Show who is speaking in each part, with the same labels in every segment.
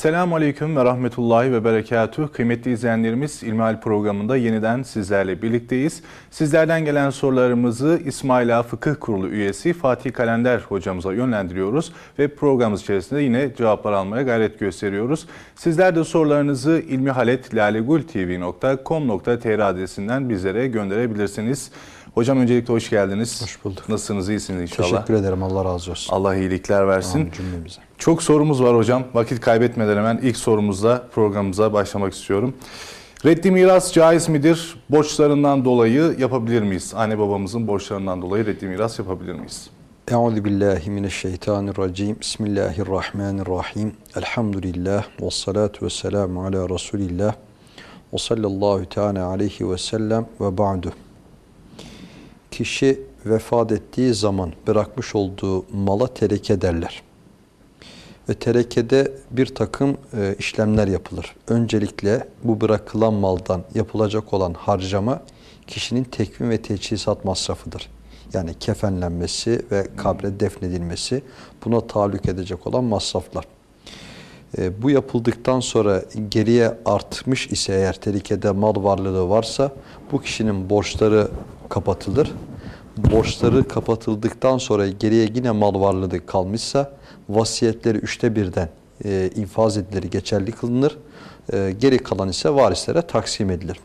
Speaker 1: Esselamu Aleyküm ve Rahmetullahi ve Berekatuhu. Kıymetli izleyenlerimiz İlmihal programında yeniden sizlerle birlikteyiz. Sizlerden gelen sorularımızı İsmaila Fıkıh Kurulu üyesi Fatih Kalender hocamıza yönlendiriyoruz ve programımız içerisinde yine cevaplar almaya gayret gösteriyoruz. Sizler de sorularınızı ilmihaletlalegultv.com.tr adresinden bizlere gönderebilirsiniz. Hocam öncelikle hoş geldiniz.
Speaker 2: Hoş bulduk.
Speaker 1: Nasılsınız? iyisiniz inşallah.
Speaker 2: Teşekkür ederim. Allah razı olsun.
Speaker 1: Allah iyilikler versin.
Speaker 2: Amin cümlemize.
Speaker 1: Çok sorumuz var hocam. Vakit kaybetmeden hemen ilk sorumuzla programımıza başlamak istiyorum. Reddi miras caiz midir? Borçlarından dolayı yapabilir miyiz? Anne babamızın borçlarından dolayı reddi miras yapabilir miyiz?
Speaker 2: Euzu billahi mineşşeytanirracim. Bismillahirrahmanirrahim. Elhamdülillah ve salatu vesselamu ala Resulillah. Ve sallallahu teala aleyhi ve sellem ve ba'du. Kişi vefat ettiği zaman bırakmış olduğu mala tereke derler. Ve terekede bir takım e, işlemler yapılır. Öncelikle bu bırakılan maldan yapılacak olan harcama kişinin tekvin ve teçhizat masrafıdır. Yani kefenlenmesi ve kabre defnedilmesi buna tahallük edecek olan masraflar. E, bu yapıldıktan sonra geriye artmış ise eğer terekede mal varlığı varsa bu kişinin borçları kapatılır. Borçları kapatıldıktan sonra geriye yine mal varlığı kalmışsa vasiyetleri üçte birden e, infaz edilir, geçerli kılınır. E, geri kalan ise varislere taksim edilir.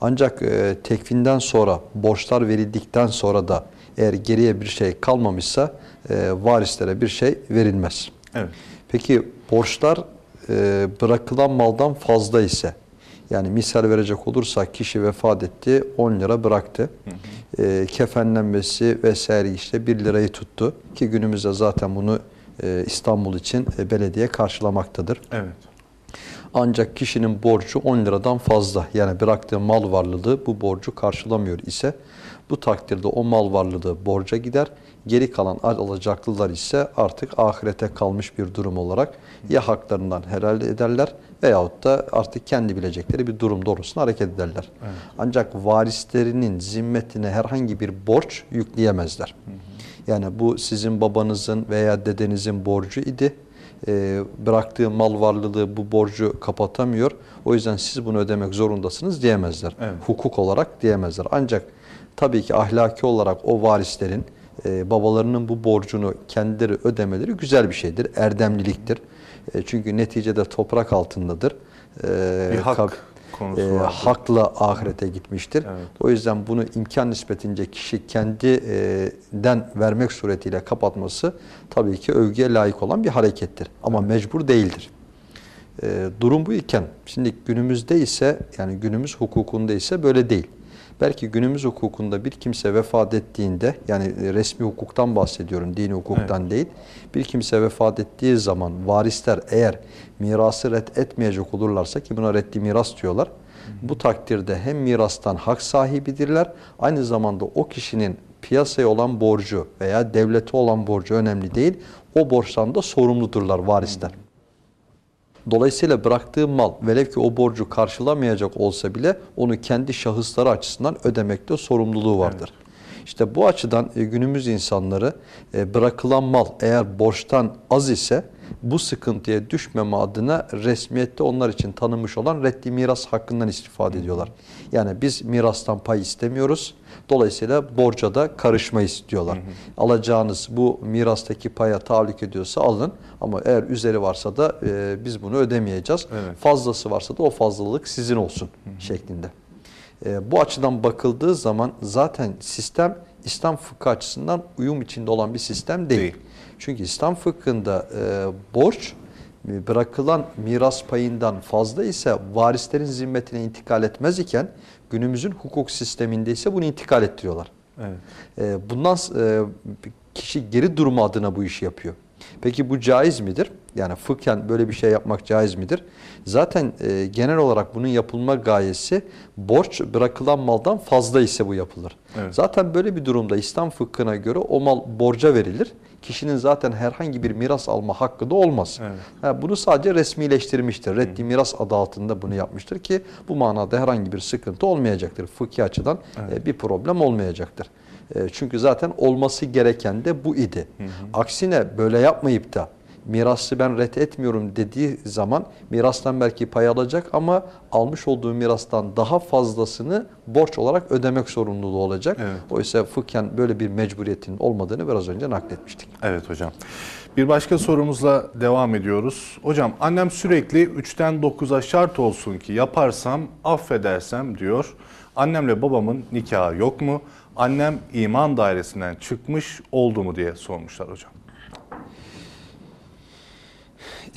Speaker 2: Ancak e, tekfinden sonra, borçlar verildikten sonra da eğer geriye bir şey kalmamışsa e, varislere bir şey verilmez.
Speaker 1: Evet.
Speaker 2: Peki borçlar e, bırakılan maldan fazla ise, yani misal verecek olursak kişi vefat etti, 10 lira bıraktı. Hı hı. E, kefenlenmesi vesaire işte 1 lirayı tuttu. Ki günümüzde zaten bunu İstanbul için e, belediye karşılamaktadır.
Speaker 1: Evet.
Speaker 2: Ancak kişinin borcu 10 liradan fazla yani bıraktığı mal varlığı bu borcu karşılamıyor ise bu takdirde o mal varlığı borca gider. Geri kalan alacaklılar ise artık ahirete kalmış bir durum olarak ya haklarından helal ederler veyahut da artık kendi bilecekleri bir durum doğrusuna hareket ederler. Evet. Ancak varislerinin zimmetine herhangi bir borç yükleyemezler. Hı hı. Yani bu sizin babanızın veya dedenizin borcu idi. E, bıraktığı mal varlığı bu borcu kapatamıyor. O yüzden siz bunu ödemek zorundasınız diyemezler. Evet. Hukuk olarak diyemezler. Ancak tabii ki ahlaki olarak o varislerin e, babalarının bu borcunu kendileri ödemeleri güzel bir şeydir. Erdemliliktir. E, çünkü neticede toprak altındadır.
Speaker 1: E, bir hak
Speaker 2: konusu e, hakla ahirete gitmiştir. Evet. O yüzden bunu imkan nispetince kişi kendinden vermek suretiyle kapatması tabii ki övgüye layık olan bir harekettir. Ama mecbur değildir. E, durum bu iken şimdi günümüzde ise yani günümüz hukukunda ise böyle değil. Belki günümüz hukukunda bir kimse vefat ettiğinde yani resmi hukuktan bahsediyorum dini hukuktan evet. değil. Bir kimse vefat ettiği zaman varisler eğer mirası red etmeyecek olurlarsa ki buna reddi miras diyorlar. Bu takdirde hem mirastan hak sahibidirler aynı zamanda o kişinin piyasaya olan borcu veya devlete olan borcu önemli değil. O borçtan da sorumludurlar varisler. Hı. Dolayısıyla bıraktığı mal velev ki o borcu karşılamayacak olsa bile onu kendi şahısları açısından ödemekte sorumluluğu vardır. Evet. İşte bu açıdan e, günümüz insanları e, bırakılan mal eğer borçtan az ise bu sıkıntıya düşmeme adına resmiyette onlar için tanınmış olan reddi miras hakkından istifade ediyorlar. Yani biz mirastan pay istemiyoruz. Dolayısıyla borca da karışmayız diyorlar. Hı hı. Alacağınız bu mirastaki paya tahallük ediyorsa alın ama eğer üzeri varsa da e, biz bunu ödemeyeceğiz. Evet. Fazlası varsa da o fazlalılık sizin olsun hı hı. şeklinde. E, bu açıdan bakıldığı zaman zaten sistem İslam fıkhı açısından uyum içinde olan bir sistem değil. değil. Çünkü İslam fıkhında e, borç e, bırakılan miras payından fazla ise varislerin zimmetine intikal etmez iken günümüzün hukuk sisteminde ise bunu intikal ettiriyorlar. Evet. E, bundan e, kişi geri durma adına bu işi yapıyor. Peki bu caiz midir? Yani fıkhen böyle bir şey yapmak caiz midir? Zaten e, genel olarak bunun yapılma gayesi borç bırakılan maldan fazla ise bu yapılır. Evet. Zaten böyle bir durumda İslam fıkhına göre o mal borca verilir. Kişinin zaten herhangi bir miras alma hakkı da olmaz. Evet. Yani bunu sadece resmileştirmiştir. Reddi miras adı altında bunu yapmıştır ki bu manada herhangi bir sıkıntı olmayacaktır. Fıkhi açıdan evet. e, bir problem olmayacaktır. E, çünkü zaten olması gereken de bu idi. Hı hı. Aksine böyle yapmayıp da mirası ben ret etmiyorum dediği zaman mirastan belki pay alacak ama almış olduğu mirastan daha fazlasını borç olarak ödemek sorumluluğu olacak.
Speaker 1: Evet.
Speaker 2: Oysa fıkhen böyle bir mecburiyetin olmadığını biraz önce nakletmiştik.
Speaker 1: Evet hocam. Bir başka sorumuzla devam ediyoruz. Hocam annem sürekli 3'ten 9'a şart olsun ki yaparsam affedersem diyor. Annemle babamın nikahı yok mu? Annem iman dairesinden çıkmış oldu mu diye sormuşlar hocam.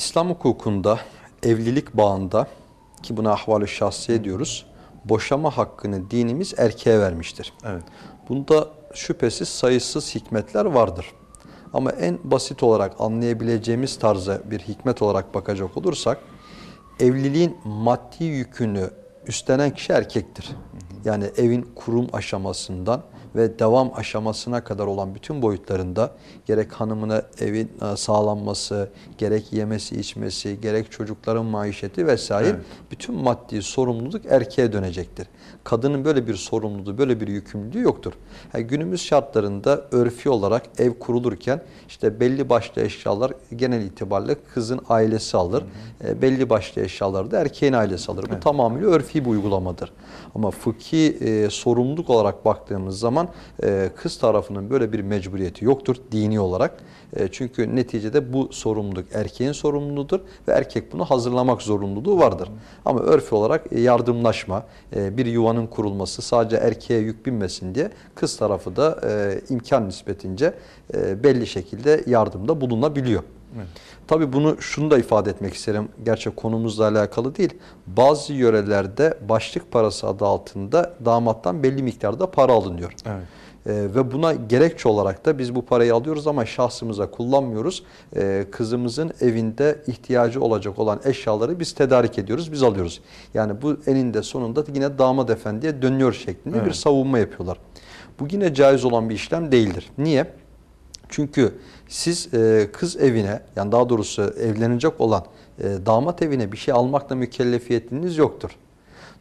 Speaker 2: İslam hukukunda evlilik bağında ki buna ahval-i şahsiye diyoruz. Boşama hakkını dinimiz erkeğe vermiştir.
Speaker 1: Evet.
Speaker 2: Bunda şüphesiz sayısız hikmetler vardır. Ama en basit olarak anlayabileceğimiz tarza bir hikmet olarak bakacak olursak evliliğin maddi yükünü üstlenen kişi erkektir. Yani evin kurum aşamasından ve devam aşamasına kadar olan bütün boyutlarında gerek hanımına evin e, sağlanması, gerek yemesi içmesi, gerek çocukların maişeti vesaire
Speaker 1: Evet.
Speaker 2: bütün maddi sorumluluk erkeğe dönecektir. Kadının böyle bir sorumluluğu, böyle bir yükümlülüğü yoktur. Yani günümüz şartlarında örfi olarak ev kurulurken işte belli başlı eşyalar genel itibariyle kızın ailesi alır. E, belli başlı eşyaları da erkeğin ailesi alır. Bu tamamıyla örfi bir uygulamadır. Ama fıkhi e, sorumluluk olarak baktığımız zaman e, kız tarafının böyle bir mecburiyeti yoktur dini olarak. E, çünkü neticede bu sorumluluk erkeğin sorumluluğudur ve erkek bunu hazırlamak zorunluluğu vardır. Ama örfi olarak yardımlaşma, e, bir yuvanın kurulması sadece erkeğe yük binmesin diye kız tarafı da e, imkan nispetince e, belli şekilde yardımda bulunabiliyor. Tabii bunu şunu da ifade etmek isterim. Gerçi konumuzla alakalı değil. Bazı yörelerde başlık parası adı altında damattan belli miktarda para alınıyor.
Speaker 1: Evet.
Speaker 2: Ee, ve buna gerekçe olarak da biz bu parayı alıyoruz ama şahsımıza kullanmıyoruz. Ee, kızımızın evinde ihtiyacı olacak olan eşyaları biz tedarik ediyoruz, biz alıyoruz. Yani bu eninde sonunda yine damat efendiye dönüyor şeklinde bir
Speaker 1: Evet.
Speaker 2: savunma yapıyorlar. Bu yine caiz olan bir işlem değildir. Niye? Çünkü siz e, kız evine yani daha doğrusu evlenecek olan e, damat evine bir şey almakla mükellefiyetiniz yoktur.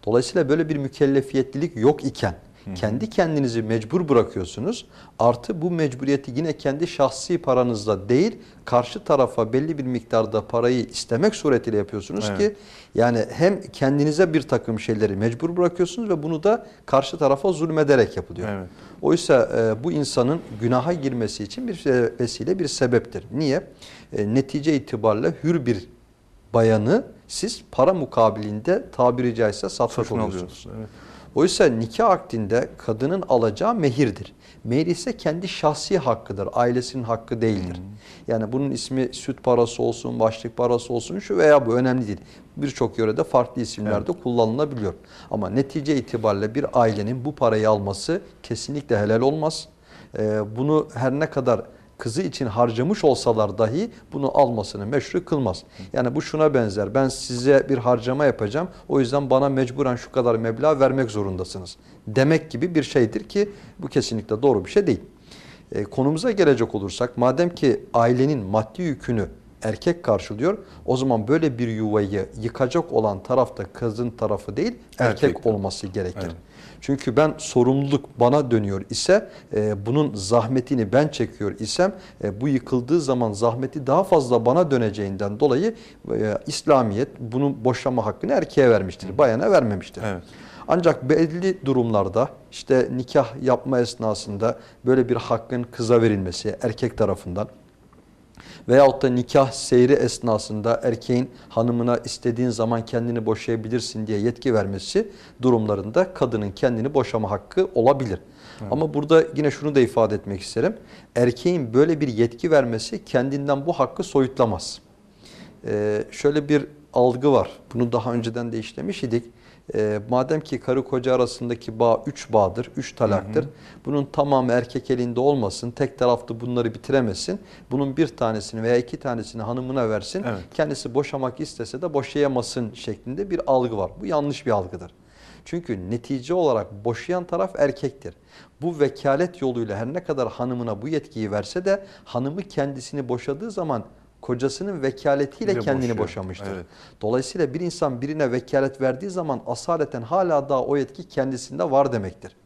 Speaker 2: Dolayısıyla böyle bir mükellefiyetlilik yok iken kendi kendinizi mecbur bırakıyorsunuz. Artı bu mecburiyeti yine kendi şahsi paranızla değil karşı tarafa belli bir miktarda parayı istemek suretiyle yapıyorsunuz
Speaker 1: Evet.
Speaker 2: ki yani hem kendinize bir takım şeyleri mecbur bırakıyorsunuz ve bunu da karşı tarafa zulmederek yapılıyor.
Speaker 1: Evet.
Speaker 2: Oysa e, bu insanın günaha girmesi için bir vesile, bir sebeptir. Niye? E, netice itibariyle hür bir bayanı siz para mukabilinde tabiri caizse satmış
Speaker 1: Satın
Speaker 2: oluyorsunuz.
Speaker 1: alıyoruz. Evet.
Speaker 2: Oysa nikah akdinde kadının alacağı mehirdir. Mehir ise kendi şahsi hakkıdır, ailesinin hakkı değildir. Yani bunun ismi süt parası olsun, başlık parası olsun şu veya bu önemli değil. Birçok yörede farklı isimlerde kullanılabiliyor. Ama netice itibariyle bir ailenin bu parayı alması kesinlikle helal olmaz. Ee, bunu her ne kadar kızı için harcamış olsalar dahi bunu almasını meşru kılmaz. Yani bu şuna benzer. Ben size bir harcama yapacağım. O yüzden bana mecburen şu kadar meblağ vermek zorundasınız. Demek gibi bir şeydir ki bu kesinlikle doğru bir şey değil. E, konumuza gelecek olursak madem ki ailenin maddi yükünü erkek karşılıyor o zaman böyle bir yuvayı yıkacak olan taraf da kızın tarafı değil erkek,
Speaker 1: Erkek.
Speaker 2: olması gerekir.
Speaker 1: Evet.
Speaker 2: Çünkü ben sorumluluk bana dönüyor ise e, bunun zahmetini ben çekiyor isem e, bu yıkıldığı zaman zahmeti daha fazla bana döneceğinden dolayı e, İslamiyet bunun boşama hakkını erkeğe vermiştir. Bayana vermemiştir.
Speaker 1: Evet.
Speaker 2: Ancak belli durumlarda işte nikah yapma esnasında böyle bir hakkın kıza verilmesi erkek tarafından veyahut da nikah seyri esnasında erkeğin hanımına istediğin zaman kendini boşayabilirsin diye yetki vermesi durumlarında kadının kendini boşama hakkı olabilir. Ama burada yine şunu da ifade etmek isterim. Erkeğin böyle bir yetki vermesi kendinden bu hakkı soyutlamaz. Ee, şöyle bir algı var. Bunu daha önceden de işlemiş idik. Ee, madem ki karı koca arasındaki bağ üç bağdır, üç talaktır. Bunun tamamı erkek elinde olmasın, tek taraflı bunları bitiremesin. Bunun bir tanesini veya iki tanesini hanımına versin.
Speaker 1: Evet.
Speaker 2: Kendisi boşamak istese de boşayamasın şeklinde bir algı var. Bu yanlış bir algıdır. Çünkü netice olarak boşayan taraf erkektir. Bu vekalet yoluyla her ne kadar hanımına bu yetkiyi verse de hanımı kendisini boşadığı zaman kocasının vekaletiyle
Speaker 1: Bir de
Speaker 2: kendini
Speaker 1: boşuyor.
Speaker 2: boşamıştır.
Speaker 1: Evet.
Speaker 2: Dolayısıyla bir insan birine vekalet verdiği zaman asaleten hala daha o yetki kendisinde var demektir.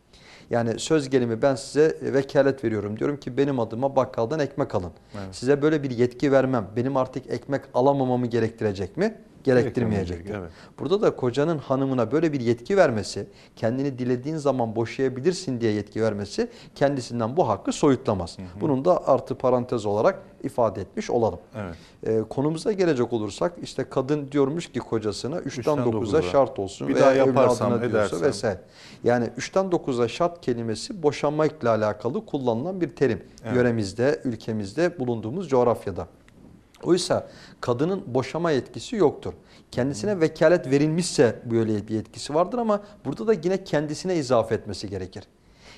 Speaker 2: Yani söz gelimi ben size vekalet veriyorum. Diyorum ki benim adıma bakkaldan ekmek alın.
Speaker 1: Evet.
Speaker 2: Size böyle bir yetki vermem. Benim artık ekmek alamamamı gerektirecek mi? Gerektirmeyecektir.
Speaker 1: Evet.
Speaker 2: Burada da kocanın hanımına böyle bir yetki vermesi, kendini dilediğin zaman boşayabilirsin diye yetki vermesi kendisinden bu hakkı soyutlamaz. Bunun da artı parantez olarak ifade etmiş olalım.
Speaker 1: Evet.
Speaker 2: Ee, konumuza gelecek olursak işte kadın diyormuş ki kocasına 3'ten
Speaker 1: Üçten
Speaker 2: 9'a
Speaker 1: dokuza.
Speaker 2: şart olsun
Speaker 1: Bir
Speaker 2: veya
Speaker 1: daha yaparsam,
Speaker 2: evladına diyorsa
Speaker 1: edersem.
Speaker 2: vesaire. Yani 3'ten 9'a şart kelimesi boşanmakla alakalı kullanılan bir terim.
Speaker 1: Evet.
Speaker 2: Yöremizde, ülkemizde bulunduğumuz coğrafyada. Oysa kadının boşama yetkisi yoktur. Kendisine vekalet verilmişse böyle bir yetkisi vardır ama burada da yine kendisine izafe etmesi gerekir.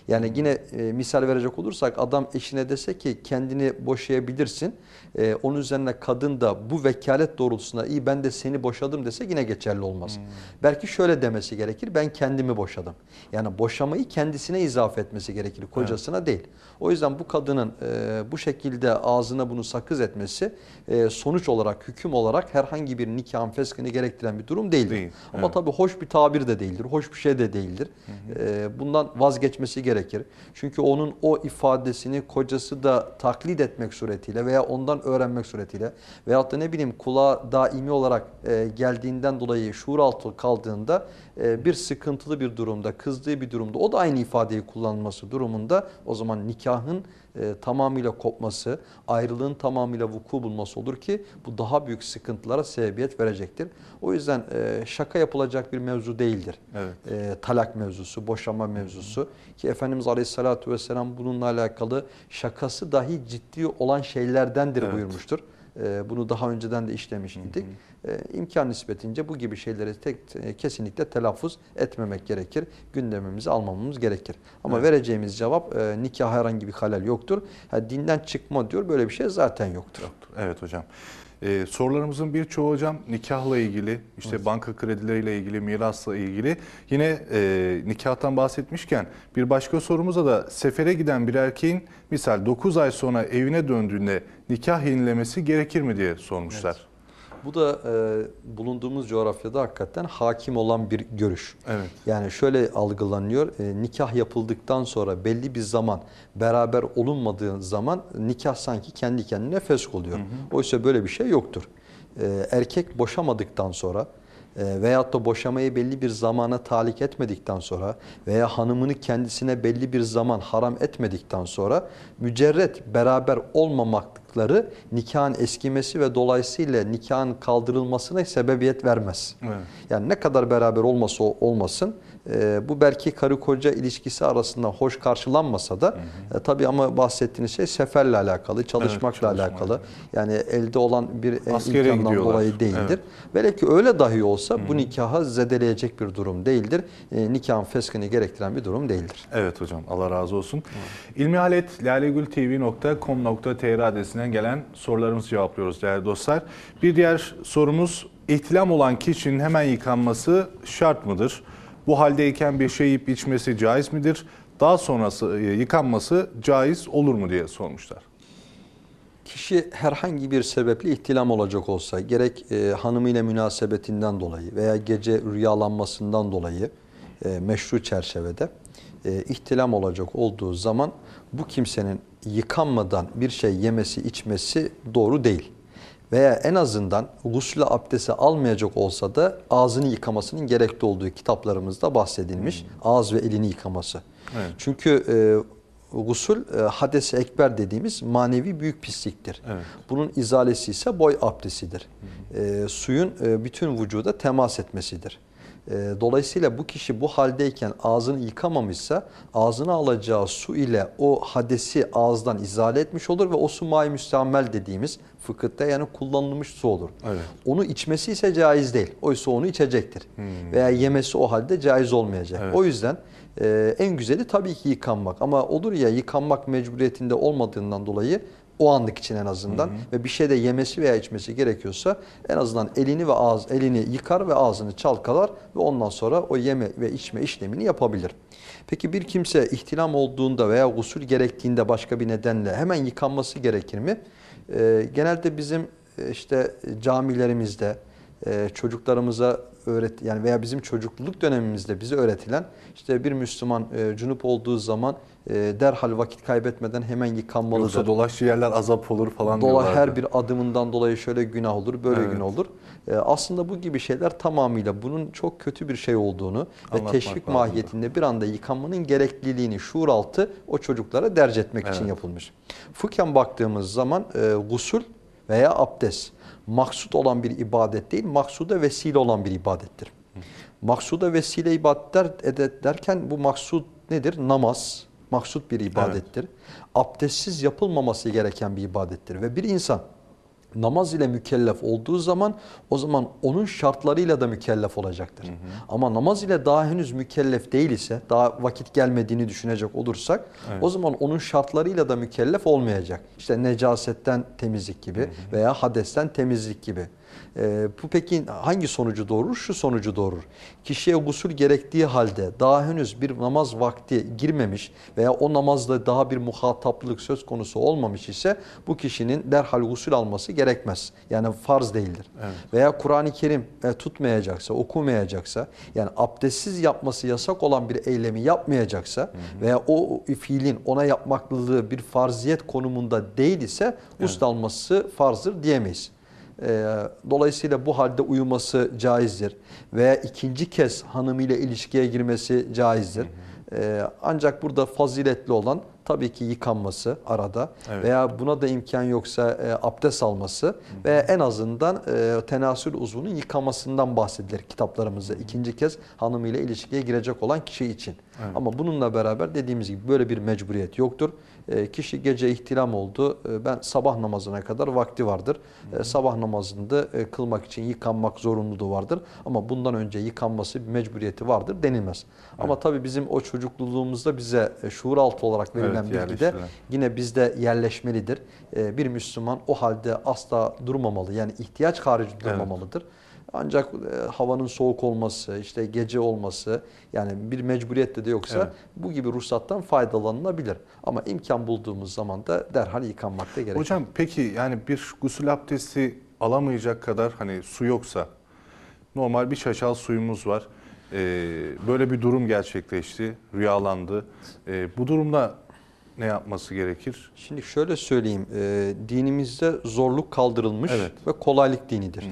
Speaker 2: Yani yine e, misal verecek olursak adam eşine dese ki kendini boşayabilirsin. E, onun üzerine kadın da bu vekalet doğrultusunda iyi ben de seni boşadım dese yine geçerli olmaz. Belki şöyle demesi gerekir ben kendimi boşadım. Yani boşamayı kendisine izafe etmesi gerekir kocasına değil. O yüzden bu kadının e, bu şekilde ağzına bunu sakız etmesi e, sonuç olarak hüküm olarak herhangi bir nikahın feskini gerektiren bir durum değildir.
Speaker 1: Değil,
Speaker 2: Ama
Speaker 1: evet.
Speaker 2: tabii hoş bir tabir de değildir, hoş bir şey de değildir. E, bundan vazgeçmesi gerekir. Çünkü onun o ifadesini kocası da taklit etmek suretiyle veya ondan öğrenmek suretiyle veyahut da ne bileyim kulağa daimi olarak e, geldiğinden dolayı şuur altı kaldığında bir sıkıntılı bir durumda, kızdığı bir durumda o da aynı ifadeyi kullanması durumunda o zaman nikahın e, tamamıyla kopması, ayrılığın tamamıyla vuku bulması olur ki bu daha büyük sıkıntılara sebebiyet verecektir. O yüzden e, şaka yapılacak bir mevzu değildir.
Speaker 1: Evet.
Speaker 2: E, talak mevzusu, boşanma mevzusu ki Efendimiz Aleyhisselatü Vesselam bununla alakalı şakası dahi ciddi olan şeylerdendir
Speaker 1: Evet.
Speaker 2: buyurmuştur. E, bunu daha önceden de işlemiş idik. E, imkan nispetince bu gibi şeyleri tek, e, kesinlikle telaffuz etmemek gerekir. Gündemimize almamamız gerekir. Ama
Speaker 1: Evet.
Speaker 2: vereceğimiz cevap e, nikah herhangi bir halel yoktur. Ha, dinden çıkma diyor böyle bir şey zaten yoktur.
Speaker 1: Yoktur. Evet hocam. Ee, sorularımızın birçoğu hocam nikahla ilgili, işte banka kredileriyle ilgili, mirasla ilgili. Yine e, nikahtan bahsetmişken bir başka sorumuza da sefere giden bir erkeğin misal 9 ay sonra evine döndüğünde nikah yenilemesi gerekir mi diye sormuşlar.
Speaker 2: Bu da e, bulunduğumuz coğrafyada hakikaten hakim olan bir görüş.
Speaker 1: Evet.
Speaker 2: Yani şöyle algılanıyor, e, nikah yapıldıktan sonra belli bir zaman beraber olunmadığı zaman nikah sanki kendi kendine fesk oluyor. Oysa böyle bir şey yoktur. E, erkek boşamadıktan sonra e, veyahut da boşamayı belli bir zamana talik etmedikten sonra veya hanımını kendisine belli bir zaman haram etmedikten sonra mücerret beraber olmamaklıkları nikahın eskimesi ve dolayısıyla nikahın kaldırılmasına sebebiyet vermez.
Speaker 1: Evet.
Speaker 2: Yani ne kadar beraber olması olmasın e, bu belki karı koca ilişkisi arasında hoş karşılanmasa da e, tabii ama bahsettiğiniz şey seferle alakalı, çalışmakla
Speaker 1: çalışma,
Speaker 2: alakalı. Yani elde olan bir
Speaker 1: Askere
Speaker 2: imkandan
Speaker 1: gidiyorlar.
Speaker 2: dolayı değildir.
Speaker 1: Evet.
Speaker 2: Velev ki öyle dahi olsa bu nikahı zedeleyecek bir durum değildir. E, nikahın feskini gerektiren bir durum değildir.
Speaker 1: Evet hocam Allah razı olsun. İlmihalet lalegültv.com.tr adresinden gelen sorularımızı cevaplıyoruz değerli dostlar. Bir diğer sorumuz ihtilam olan kişinin hemen yıkanması şart mıdır? Bu haldeyken bir şey yiyip içmesi caiz midir? Daha sonrası e, yıkanması caiz olur mu diye sormuşlar.
Speaker 2: Kişi herhangi bir sebeple ihtilam olacak olsa gerek e, hanımıyla münasebetinden dolayı veya gece rüyalanmasından dolayı e, meşru çerçevede e, ihtilam olacak olduğu zaman bu kimsenin yıkanmadan bir şey yemesi içmesi doğru değil. Veya en azından gusül abdesti almayacak olsa da ağzını yıkamasının gerekli olduğu kitaplarımızda bahsedilmiş. Ağız ve elini yıkaması.
Speaker 1: Evet.
Speaker 2: Çünkü e, gusül e, hadesi ekber dediğimiz manevi büyük pisliktir.
Speaker 1: Evet.
Speaker 2: Bunun izalesi ise boy abdestidir. E, suyun e, bütün vücuda temas etmesidir. E, dolayısıyla bu kişi bu haldeyken ağzını yıkamamışsa ağzına alacağı su ile o hadesi ağızdan izale etmiş olur ve o su may müstamel dediğimiz fıkıhta yani kullanılmış su olur.
Speaker 1: Evet.
Speaker 2: Onu içmesi ise caiz değil. Oysa onu içecektir. Veya yemesi o halde caiz olmayacak.
Speaker 1: Evet.
Speaker 2: O yüzden e, en güzeli tabii ki yıkanmak. Ama olur ya yıkanmak mecburiyetinde olmadığından dolayı o anlık için en azından ve bir şey de yemesi veya içmesi gerekiyorsa en azından elini ve ağız elini yıkar ve ağzını çalkalar ve ondan sonra o yeme ve içme işlemini yapabilir. Peki bir kimse ihtilam olduğunda veya gusül gerektiğinde başka bir nedenle hemen yıkanması gerekir mi? Ee, genelde bizim e, işte camilerimizde e, çocuklarımıza öğret yani veya bizim çocukluk dönemimizde bize öğretilen işte bir Müslüman e, cunup olduğu zaman derhal vakit kaybetmeden hemen yıkanmalıdır.
Speaker 1: Yoksa dolaştığı yerler azap olur falan
Speaker 2: Dola
Speaker 1: diyorlardı.
Speaker 2: her bir adımından dolayı şöyle günah olur, böyle
Speaker 1: Evet.
Speaker 2: günah olur. Ee, aslında bu gibi şeyler tamamıyla bunun çok kötü bir şey olduğunu ve
Speaker 1: Anlatmak
Speaker 2: teşvik
Speaker 1: lazımdı.
Speaker 2: mahiyetinde bir anda yıkanmanın gerekliliğini şuur altı o çocuklara derc etmek için
Speaker 1: Evet.
Speaker 2: yapılmış. Fıkhen baktığımız zaman e, gusül veya abdest maksut olan bir ibadet değil, maksuda vesile olan bir ibadettir. Maksuda vesile ibadetler derken bu maksud nedir? Namaz, maksut bir ibadettir. Abdestsiz yapılmaması gereken bir ibadettir. Ve bir insan namaz ile mükellef olduğu zaman o zaman onun şartlarıyla da mükellef olacaktır. Ama namaz ile daha henüz mükellef değil ise, daha vakit gelmediğini düşünecek olursak o zaman onun şartlarıyla da mükellef olmayacak. İşte necasetten temizlik gibi veya hadesten temizlik gibi. Ee, bu peki hangi sonucu doğurur? Şu sonucu doğurur. Kişiye gusül gerektiği halde daha henüz bir namaz vakti girmemiş veya o namazda daha bir muhataplık söz konusu olmamış ise bu kişinin derhal gusül alması gerekmez. Yani farz değildir. Veya Kur'an-ı Kerim e, tutmayacaksa, okumayacaksa yani abdestsiz yapması yasak olan bir eylemi yapmayacaksa veya o fiilin ona yapmaklılığı bir farziyet konumunda değil ise gusül alması farzdır diyemeyiz. Ee, Dolayısıyla bu halde uyuması caizdir. Veya ikinci kez hanımıyla ilişkiye girmesi caizdir. Ee, Ancak burada faziletli olan tabii ki yıkanması arada
Speaker 1: Evet.
Speaker 2: veya buna da imkan yoksa e, abdest alması veya en azından e, tenasül uzvunun yıkamasından bahsedilir kitaplarımızda. ikinci kez hanımıyla ilişkiye girecek olan kişi için. Ama bununla beraber dediğimiz gibi böyle bir mecburiyet yoktur. E, kişi gece ihtilam oldu. E, ben sabah namazına kadar vakti vardır. E, sabah namazında e, kılmak için yıkanmak zorunluluğu vardır. Ama bundan önce yıkanması bir mecburiyeti vardır denilmez. Ama tabii bizim o çocukluluğumuzda bize e, şuur altı olarak verilen
Speaker 1: Evet,
Speaker 2: bilgide
Speaker 1: yerleştirilen.
Speaker 2: yine bizde yerleşmelidir. E, bir Müslüman o halde asla durmamalı. Yani ihtiyaç harici durmamalıdır. Ancak e, havanın soğuk olması, işte gece olması yani bir mecburiyette de yoksa
Speaker 1: Evet.
Speaker 2: bu gibi ruhsattan faydalanılabilir. Ama imkan bulduğumuz zaman da derhal yıkanmakta gerekir.
Speaker 1: Hocam peki yani bir gusül abdesti alamayacak kadar hani su yoksa normal bir şaşal suyumuz var. Ee, böyle bir durum gerçekleşti, rüyalandı. Ee, bu durumda ne yapması gerekir?
Speaker 2: Şimdi şöyle söyleyeyim, e, dinimizde zorluk kaldırılmış
Speaker 1: Evet.
Speaker 2: ve kolaylık dinidir.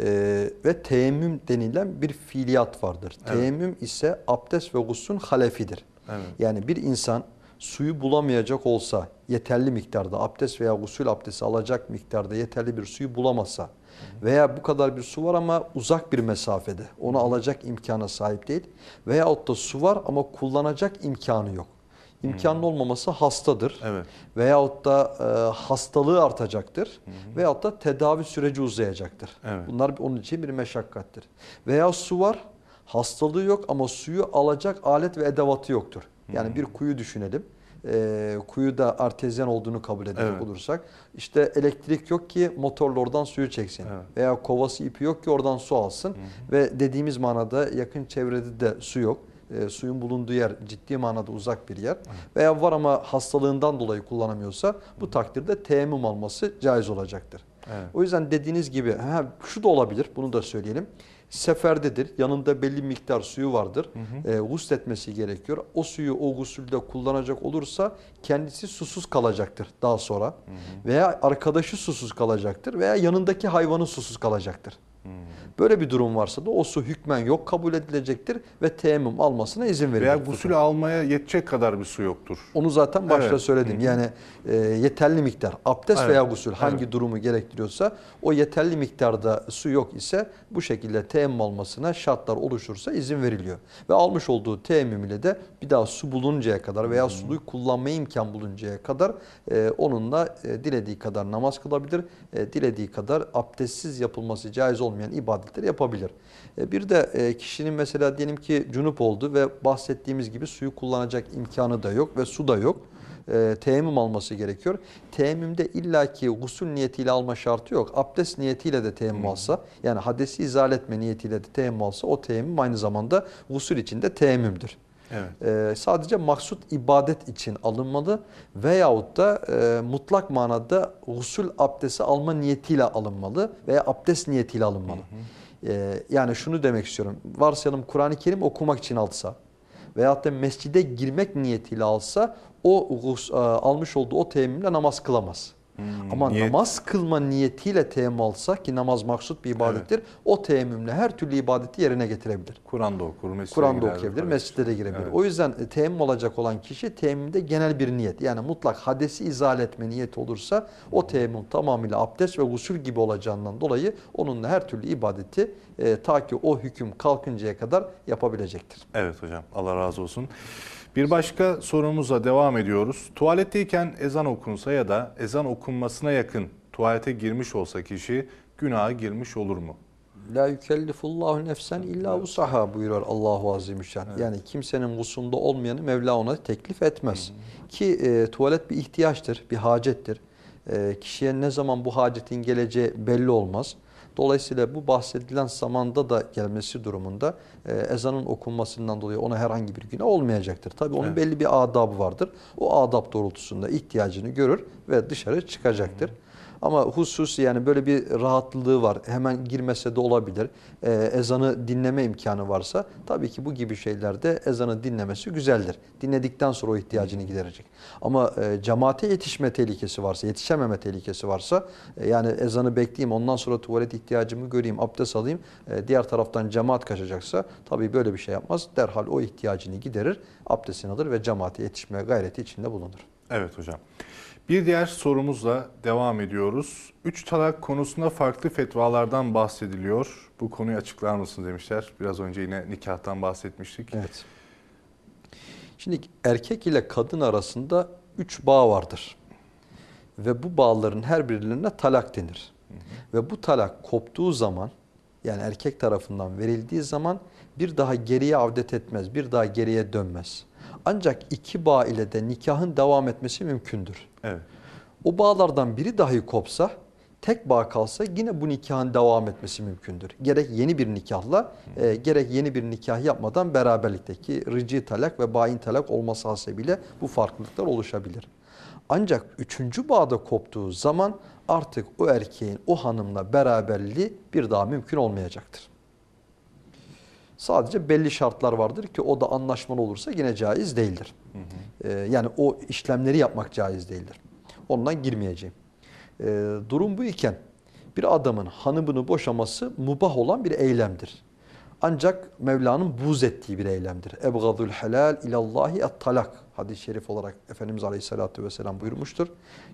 Speaker 2: E, ve teyemmüm denilen bir fiiliyat vardır.
Speaker 1: Evet.
Speaker 2: Teyemmüm ise abdest ve guslün halefidir.
Speaker 1: Evet.
Speaker 2: Yani bir insan suyu bulamayacak olsa, yeterli miktarda abdest veya gusül abdesti alacak miktarda yeterli bir suyu bulamazsa veya bu kadar bir su var ama uzak bir mesafede onu alacak imkana sahip değil veyahut da su var ama kullanacak imkanı yok. İmkanın olmaması hastadır.
Speaker 1: Evet.
Speaker 2: Veyahut da e, hastalığı artacaktır. Veyahut da tedavi süreci uzayacaktır.
Speaker 1: Evet.
Speaker 2: Bunlar onun için bir meşakkattir. Veya su var, hastalığı yok ama suyu alacak alet ve edevatı yoktur. Yani bir kuyu düşünelim. E, kuyu da artezyen olduğunu kabul edecek
Speaker 1: Evet.
Speaker 2: olursak. işte elektrik yok ki motorla oradan suyu çeksin.
Speaker 1: Evet.
Speaker 2: Veya kovası ipi yok ki oradan su alsın. Ve dediğimiz manada yakın çevrede de su yok. E, suyun bulunduğu yer ciddi manada uzak bir yer. Veya var ama hastalığından dolayı kullanamıyorsa bu takdirde teyemmüm alması caiz olacaktır.
Speaker 1: Evet.
Speaker 2: O yüzden dediğiniz gibi ha, şu da olabilir bunu da söyleyelim. Seferdedir. Yanında belli miktar suyu vardır. E, gusletmesi gerekiyor. O suyu o gusülde kullanacak olursa kendisi susuz kalacaktır daha sonra. Veya arkadaşı susuz kalacaktır veya yanındaki hayvanı susuz kalacaktır. Böyle bir durum varsa da o su hükmen yok kabul edilecektir ve teyemmüm almasına izin verilir.
Speaker 1: Veya gusül almaya yetecek kadar bir su yoktur.
Speaker 2: Onu zaten başta
Speaker 1: Evet.
Speaker 2: söyledim. Yani e, yeterli miktar abdest
Speaker 1: Evet.
Speaker 2: veya gusül hangi
Speaker 1: Evet.
Speaker 2: durumu gerektiriyorsa o yeterli miktarda su yok ise bu şekilde teyemmüm almasına şartlar oluşursa izin veriliyor. Ve almış olduğu teyemmüm ile de bir daha su buluncaya kadar veya suyu kullanmaya imkan buluncaya kadar e, onunla e, dilediği kadar namaz kılabilir. E, dilediği kadar abdestsiz yapılması caiz olmayan ibadetleri yapabilir. E, bir de e, kişinin mesela diyelim ki cunup oldu ve bahsettiğimiz gibi suyu kullanacak imkanı da yok ve su da yok. E, teyemmüm alması gerekiyor. Teyemmümde illaki gusül niyetiyle alma şartı yok. Abdest niyetiyle de teyemmüm alsa yani hadesi izale etme niyetiyle de teyemmüm alsa o teyemmüm aynı zamanda gusül için de teyemmümdür.
Speaker 1: Evet.
Speaker 2: E, sadece maksut ibadet için alınmalı veyahut da e, mutlak manada gusül abdesti alma niyetiyle alınmalı veya abdest niyetiyle alınmalı. Ee, yani şunu demek istiyorum. Varsayalım Kur'an-ı Kerim okumak için alsa veyahut da mescide girmek niyetiyle alsa o e, almış olduğu o teyemmümle namaz kılamaz. Ama
Speaker 1: niyet-
Speaker 2: namaz kılma niyetiyle teyemmüm alsa ki namaz maksut bir ibadettir. O teyemmümle her türlü ibadeti yerine getirebilir.
Speaker 1: Kur'an'da okur, mescide
Speaker 2: Kur'an'da okuyabilir, mescide de girebilir.
Speaker 1: Evet.
Speaker 2: O yüzden e, teyemmüm olacak olan kişi teyemmümde genel bir niyet. Yani mutlak hadesi izale etme niyeti olursa o teyemmüm tamamıyla abdest ve gusül gibi olacağından dolayı onunla her türlü ibadeti e, ta ki o hüküm kalkıncaya kadar yapabilecektir.
Speaker 1: Evet hocam Allah razı olsun. Bir başka sorumuzla devam ediyoruz. Tuvaletteyken ezan okunsa ya da ezan okunmasına yakın tuvalete girmiş olsa kişi günaha girmiş olur mu?
Speaker 2: La yükellifullahu nefsen illa vusaha buyuruyor Allahu Azimüşşan. Yani kimsenin vusunda olmayanı Mevla ona teklif etmez. Ki e, tuvalet bir ihtiyaçtır, bir hacettir. E, kişiye ne zaman bu hacetin geleceği belli olmaz. Dolayısıyla bu bahsedilen zamanda da gelmesi durumunda e, ezanın okunmasından dolayı ona herhangi bir günah olmayacaktır. Tabii onun
Speaker 1: Evet.
Speaker 2: belli bir adabı vardır. O adab doğrultusunda ihtiyacını görür ve dışarı çıkacaktır. Ama hususi yani böyle bir rahatlığı var. Hemen girmese de olabilir. Ee, ezanı dinleme imkanı varsa tabii ki bu gibi şeylerde ezanı dinlemesi güzeldir. Dinledikten sonra o ihtiyacını giderecek. Ama e, cemaate yetişme tehlikesi varsa, yetişememe tehlikesi varsa e, yani ezanı bekleyeyim ondan sonra tuvalet ihtiyacımı göreyim, abdest alayım. e, diğer taraftan cemaat kaçacaksa tabii böyle bir şey yapmaz. Derhal o ihtiyacını giderir, abdestini alır ve cemaate yetişmeye gayreti içinde bulunur.
Speaker 1: Evet hocam. Bir diğer sorumuzla devam ediyoruz. Üç talak konusunda farklı fetvalardan bahsediliyor. Bu konuyu açıklar mısın demişler. Biraz önce yine nikahtan bahsetmiştik.
Speaker 2: Evet. Şimdi erkek ile kadın arasında üç bağ vardır. Ve bu bağların her birilerine talak denir. Ve bu talak koptuğu zaman yani erkek tarafından verildiği zaman bir daha geriye avdet etmez, bir daha geriye dönmez. Ancak iki bağ ile de nikahın devam etmesi mümkündür.
Speaker 1: Evet.
Speaker 2: O bağlardan biri dahi kopsa, tek bağ kalsa yine bu nikahın devam etmesi mümkündür. Gerek yeni bir nikahla, e, gerek yeni bir nikah yapmadan beraberlikteki rıcı talak ve bayin talak olması hasebiyle bu farklılıklar oluşabilir. Ancak üçüncü bağda koptuğu zaman artık o erkeğin o hanımla beraberliği bir daha mümkün olmayacaktır. Sadece belli şartlar vardır ki o da anlaşmalı olursa yine caiz değildir. Ee, yani o işlemleri yapmak caiz değildir. Ondan girmeyeceğim. Ee, durum bu iken bir adamın hanımını boşaması mubah olan bir eylemdir. Ancak Mevla'nın buz ettiği bir eylemdir. Ebgadul helal ilallahi et talak. Hadis-i şerif olarak Efendimiz Aleyhisselatü Vesselam buyurmuştur.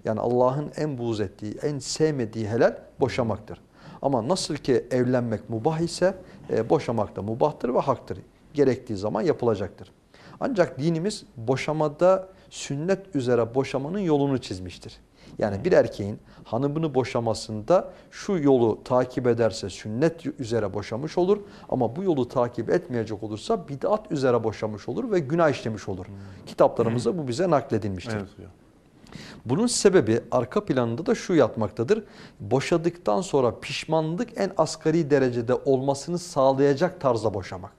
Speaker 2: Yani Allah'ın en buz ettiği, en sevmediği helal boşamaktır. Ama nasıl ki evlenmek mubah ise e, boşamak da mubahtır ve haktır. Gerektiği zaman yapılacaktır. Ancak dinimiz boşamada sünnet üzere boşamanın yolunu çizmiştir. Yani bir erkeğin hanımını boşamasında şu yolu takip ederse sünnet üzere boşamış olur ama bu yolu takip etmeyecek olursa bid'at üzere boşamış olur ve günah işlemiş olur. Kitaplarımızda bu bize nakledilmiştir.
Speaker 1: Evet.
Speaker 2: Bunun sebebi arka planında da şu yatmaktadır. Boşadıktan sonra pişmanlık en asgari derecede olmasını sağlayacak tarzda boşamak.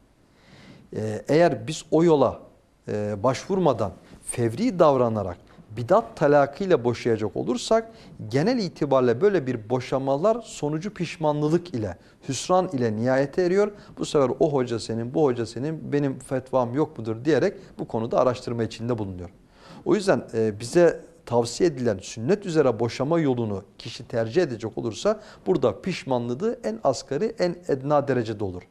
Speaker 2: Ee, eğer biz o yola e, başvurmadan fevri davranarak bidat talakıyla boşayacak olursak genel itibariyle böyle bir boşamalar sonucu pişmanlılık ile, hüsran ile nihayete eriyor. Bu sefer o hoca senin, bu hoca senin, benim fetvam yok mudur diyerek bu konuda araştırma içinde bulunuyor. O yüzden e, bize tavsiye edilen sünnet üzere boşama yolunu kişi tercih edecek olursa burada pişmanlığı en asgari en edna derecede olur.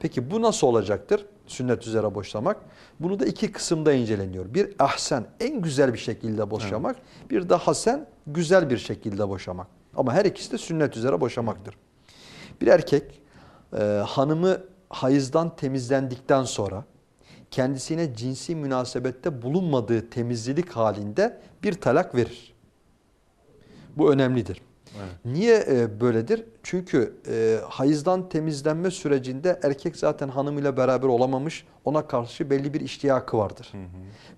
Speaker 2: Peki bu nasıl olacaktır? Sünnet üzere boşamak. Bunu da iki kısımda inceleniyor. Bir ahsen en güzel bir şekilde boşamak. Bir de hasen güzel bir şekilde boşamak. Ama her ikisi de sünnet üzere boşamaktır. Bir erkek e, hanımı hayızdan temizlendikten sonra kendisine cinsi münasebette bulunmadığı temizlik halinde bir talak verir. Bu önemlidir.
Speaker 1: Evet.
Speaker 2: Niye e, böyledir? Çünkü e, hayızdan temizlenme sürecinde erkek zaten hanımıyla beraber olamamış, ona karşı belli bir iştiyakı vardır.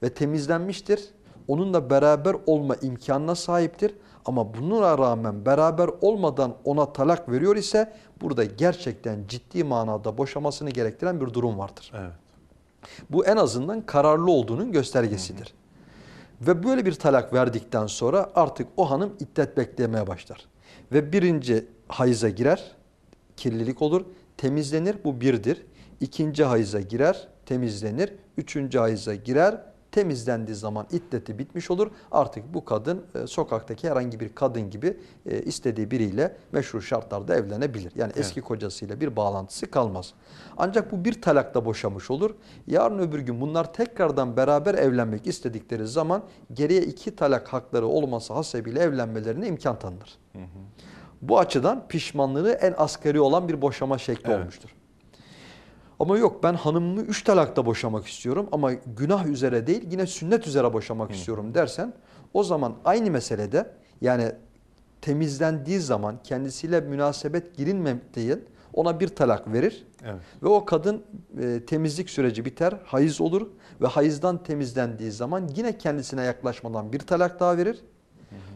Speaker 2: Ve temizlenmiştir, onunla beraber olma imkanına sahiptir. Ama buna rağmen beraber olmadan ona talak veriyor ise burada gerçekten ciddi manada boşamasını gerektiren bir durum vardır.
Speaker 1: Evet.
Speaker 2: Bu en azından kararlı olduğunun göstergesidir. Ve böyle bir talak verdikten sonra artık o hanım iddet beklemeye başlar. Ve birinci hayıza girer, kirlilik olur. temizlenir bu birdir. İkinci hayıza girer temizlenir. Üçüncü hayıza girer temizlendiği zaman iddeti bitmiş olur. Artık bu kadın e, sokaktaki herhangi bir kadın gibi e, istediği biriyle meşru şartlarda evlenebilir. Yani eski kocasıyla bir bağlantısı kalmaz. Ancak bu bir talakta boşamış olur. Yarın öbür gün bunlar tekrardan beraber evlenmek istedikleri zaman geriye iki talak hakları olması hasebiyle evlenmelerine imkan tanınır. Bu açıdan pişmanlığı en asgari olan bir boşama şekli
Speaker 1: Evet.
Speaker 2: olmuştur. Ama yok ben hanımımı üç talakta boşamak istiyorum ama günah üzere değil yine sünnet üzere boşamak istiyorum dersen o zaman aynı meselede yani temizlendiği zaman kendisiyle münasebet girilmediği ona bir talak verir
Speaker 1: Evet.
Speaker 2: ve o kadın e, temizlik süreci biter, hayız olur ve hayızdan temizlendiği zaman yine kendisine yaklaşmadan bir talak daha verir.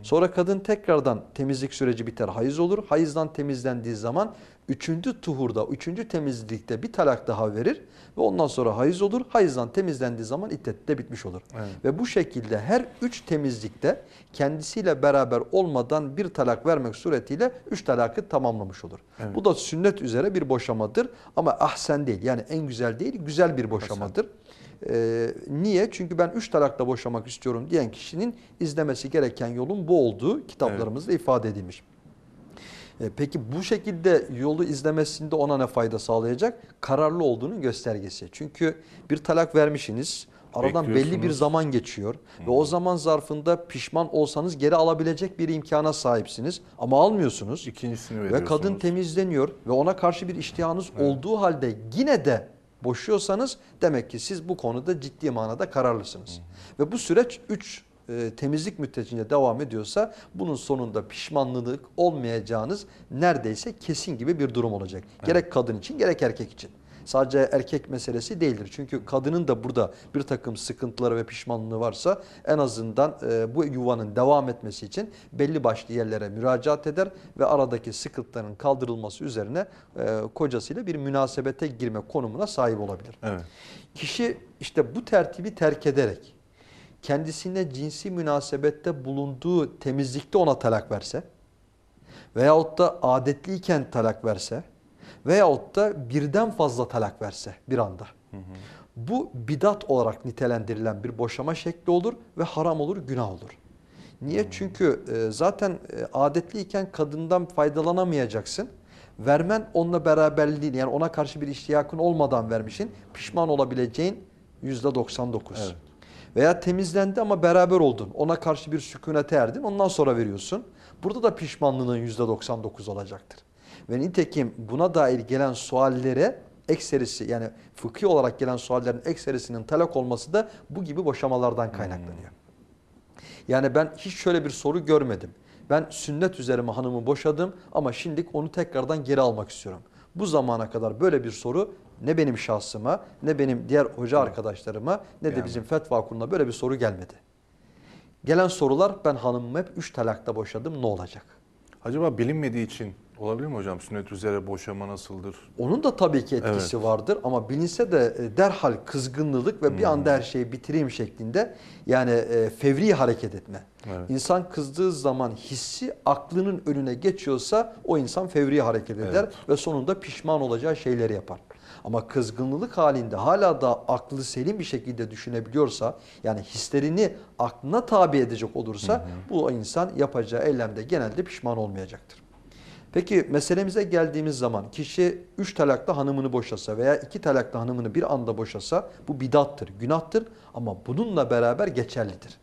Speaker 2: Sonra kadın tekrardan temizlik süreci biter, hayız olur. Hayızdan temizlendiği zaman üçüncü tuhurda, üçüncü temizlikte bir talak daha verir ve ondan sonra hayız olur. Hayızdan temizlendiği zaman iddet de bitmiş olur.
Speaker 1: Evet.
Speaker 2: Ve bu şekilde her üç temizlikte kendisiyle beraber olmadan bir talak vermek suretiyle üç talakı tamamlamış olur.
Speaker 1: Evet.
Speaker 2: Bu da sünnet üzere bir boşamadır ama ahsen değil yani en güzel değil güzel bir boşamadır. Ee, niye? Çünkü ben üç talakla boşamak istiyorum diyen kişinin izlemesi gereken yolun bu olduğu kitaplarımızda ifade edilmiş. E, Peki bu şekilde yolu izlemesinde ona ne fayda sağlayacak? Kararlı olduğunun göstergesi. Çünkü bir talak vermişsiniz. Aradan belli bir zaman geçiyor ve o zaman zarfında pişman olsanız geri alabilecek bir imkana sahipsiniz ama almıyorsunuz.
Speaker 1: İkincisini
Speaker 2: Ve
Speaker 1: veriyorsunuz.
Speaker 2: kadın temizleniyor ve ona karşı bir iştihanız olduğu halde yine de boşuyorsanız demek ki siz bu konuda ciddi manada kararlısınız. Ve bu süreç 3 temizlik müddetince devam ediyorsa bunun sonunda pişmanlılık olmayacağınız neredeyse kesin gibi bir durum olacak. Gerek kadın için gerek erkek için. Sadece erkek meselesi değildir. Çünkü kadının da burada bir takım sıkıntıları ve pişmanlığı varsa en azından e, bu yuvanın devam etmesi için belli başlı yerlere müracaat eder ve aradaki sıkıntıların kaldırılması üzerine e, kocasıyla bir münasebete girme konumuna sahip olabilir.
Speaker 1: Evet.
Speaker 2: Kişi işte bu tertibi terk ederek kendisine cinsi münasebette bulunduğu temizlikte ona talak verse veyahut da adetliyken talak verse veyahut da birden fazla talak verse bir anda. Bu bidat olarak nitelendirilen bir boşama şekli olur ve haram olur, günah olur. Niye? Çünkü e, zaten e, adetliyken kadından faydalanamayacaksın. Vermen onunla beraberliğin yani ona karşı bir iştiyakın olmadan vermişin pişman olabileceğin yüzde 99.
Speaker 1: Evet.
Speaker 2: Veya temizlendi ama beraber oldun. Ona karşı bir sükunete erdin. Ondan sonra veriyorsun. Burada da pişmanlığın yüzde 99 olacaktır. Ve nitekim buna dair gelen suallere ekserisi yani fıkhi olarak gelen suallerin ekserisinin talak olması da bu gibi boşamalardan kaynaklanıyor. Yani ben hiç şöyle bir soru görmedim. Ben sünnet üzerime hanımı boşadım ama şimdilik onu tekrardan geri almak istiyorum. Bu zamana kadar böyle bir soru ne benim şahsıma ne benim diğer hoca arkadaşlarıma ne de bizim fetva kuruluna böyle bir soru gelmedi. Gelen sorular ben hanımımı hep üç talakta boşadım ne olacak?
Speaker 1: Acaba bilinmediği için olabilir mi hocam? Sünnet üzere boşama nasıldır?
Speaker 2: Onun da tabii ki etkisi vardır ama bilinse de e, derhal kızgınlılık ve bir anda her şeyi bitireyim şeklinde yani e, fevri hareket etme.
Speaker 1: Evet.
Speaker 2: İnsan kızdığı zaman hissi aklının önüne geçiyorsa o insan fevri hareket eder
Speaker 1: Evet.
Speaker 2: ve sonunda pişman olacağı şeyleri yapar. Ama kızgınlık halinde hala da aklı selim bir şekilde düşünebiliyorsa yani hislerini aklına tabi edecek olursa bu insan yapacağı eylemde genelde pişman olmayacaktır. Peki meselemize geldiğimiz zaman kişi üç talakta hanımını boşasa veya iki talakta hanımını bir anda boşasa bu bidattır, günahtır ama bununla beraber geçerlidir.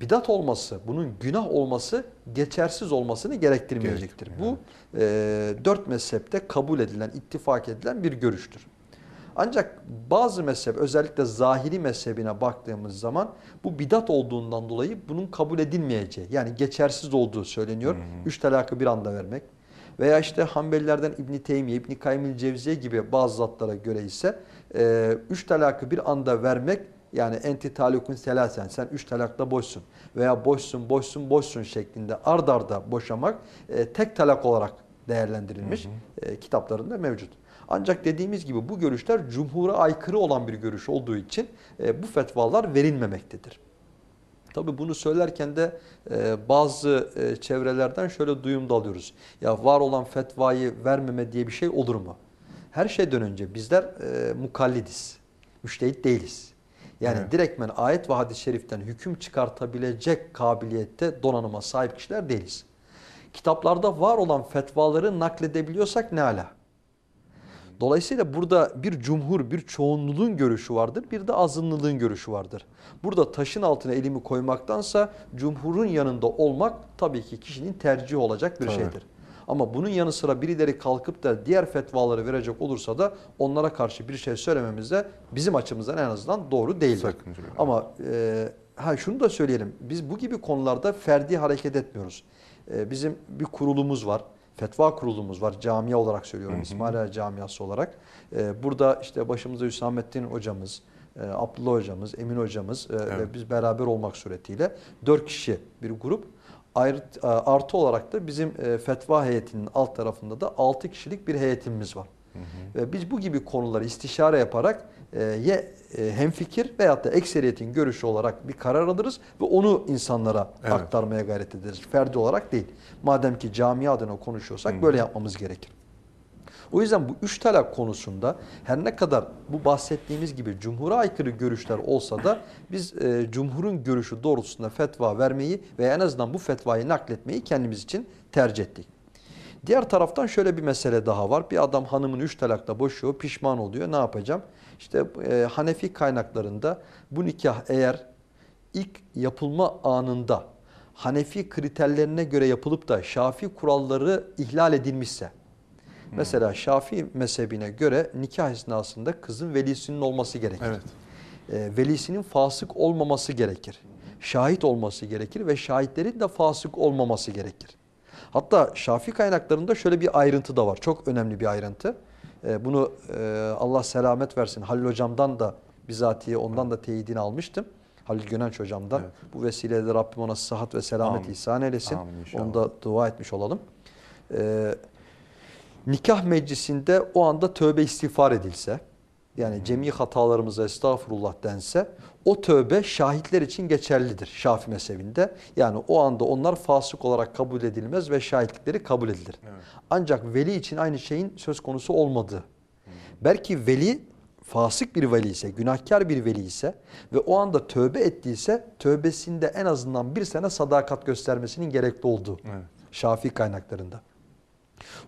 Speaker 2: Bidat olması, bunun günah olması geçersiz olmasını gerektirmeyecektir.
Speaker 1: Gerektirmiyor,
Speaker 2: Bu e, dört mezhepte kabul edilen, ittifak edilen bir görüştür. Ancak bazı mezhep özellikle zahiri mezhebine baktığımız zaman bu bidat olduğundan dolayı bunun kabul edilmeyeceği yani geçersiz olduğu söyleniyor. Üç talakı bir anda vermek. Veya işte Hanbelilerden İbn Teymiye, İbn Kayyimil Cevziye gibi bazı zatlara göre ise e, üç talakı bir anda vermek yani enti talukun selasen sen üç talakta boşsun veya boşsun boşsun boşsun şeklinde ard arda boşamak e, tek talak olarak değerlendirilmiş e, kitaplarında mevcut. Ancak dediğimiz gibi bu görüşler cumhura aykırı olan bir görüş olduğu için e, bu fetvalar verilmemektedir. Tabi bunu söylerken de e, bazı e, çevrelerden şöyle duyum da alıyoruz. Ya var olan fetvayı vermeme diye bir şey olur mu? Her şeyden önce bizler e, mukallidiz. Müştehit değiliz. Yani
Speaker 1: Evet.
Speaker 2: direktmen ayet ve hadis-i şeriften hüküm çıkartabilecek kabiliyette donanıma sahip kişiler değiliz. Kitaplarda var olan fetvaları nakledebiliyorsak ne ala. Dolayısıyla burada bir cumhur, bir çoğunluğun görüşü vardır, bir de azınlığın görüşü vardır. Burada taşın altına elimi koymaktansa cumhurun yanında olmak tabii ki kişinin tercihi olacak bir
Speaker 1: Tabii.
Speaker 2: şeydir. Ama bunun yanı sıra birileri kalkıp da diğer fetvaları verecek olursa da onlara karşı bir şey söylememiz de bizim açımızdan en azından doğru değildir. Ama e, ha şunu da söyleyelim. Biz bu gibi konularda ferdi hareket etmiyoruz. E, bizim bir kurulumuz var. Fetva kurulumuz var. Camia olarak söylüyorum. İsmail Ağa Camiası olarak. E, burada işte başımızda Hüsamettin hocamız, e, Abdullah hocamız, Emin hocamız e, ve biz beraber olmak suretiyle dört kişi bir grup. Ayrı, e, artı olarak da bizim e, fetva heyetinin alt tarafında da 6 kişilik bir heyetimiz var. Ve biz bu gibi konuları istişare yaparak e, e, hemfikir veyahut da ekseriyetin görüşü olarak bir karar alırız ve onu insanlara
Speaker 1: Evet.
Speaker 2: aktarmaya gayret ederiz. Ferdi olarak değil. Madem ki cami adına konuşuyorsak böyle yapmamız gerekir. O yüzden bu üç talak konusunda her ne kadar bu bahsettiğimiz gibi cumhura aykırı görüşler olsa da biz e, cumhurun görüşü doğrultusunda fetva vermeyi ve en azından bu fetvayı nakletmeyi kendimiz için tercih ettik. Diğer taraftan şöyle bir mesele daha var. Bir adam hanımın üç talakta boşuyor, pişman oluyor. Ne yapacağım? İşte e, Hanefi kaynaklarında bu nikah eğer ilk yapılma anında Hanefi kriterlerine göre yapılıp da Şafii kuralları ihlal edilmişse, mesela Şafii mezhebine göre nikah esnasında kızın velisinin olması gerekir.
Speaker 1: Evet.
Speaker 2: E, velisinin fasık olmaması gerekir. Şahit olması gerekir ve şahitlerin de fasık olmaması gerekir. Hatta Şafii kaynaklarında şöyle bir ayrıntı da var. Çok önemli bir ayrıntı. E, bunu e, Allah selamet versin. Halil hocamdan da bizatihi ondan da teyidini almıştım. Halil Gönenç hocamdan.
Speaker 1: Evet.
Speaker 2: Bu vesileyle Rabbim ona sıhhat ve selamet
Speaker 1: Amin.
Speaker 2: ihsan eylesin.
Speaker 1: Amin inşallah.
Speaker 2: Onu da dua etmiş olalım. E, nikah meclisinde o anda tövbe istiğfar edilse, yani cemi hatalarımıza estağfurullah dense, o tövbe şahitler için geçerlidir Şafii mezhebinde. Yani o anda onlar fasık olarak kabul edilmez ve şahitlikleri kabul edilir.
Speaker 1: Evet.
Speaker 2: Ancak veli için aynı şeyin söz konusu olmadığı. Belki veli fasık bir veli ise, günahkar bir veli ise ve o anda tövbe ettiyse tövbesinde en azından bir sene sadakat göstermesinin gerekli olduğu.
Speaker 1: Evet.
Speaker 2: Şafii kaynaklarında.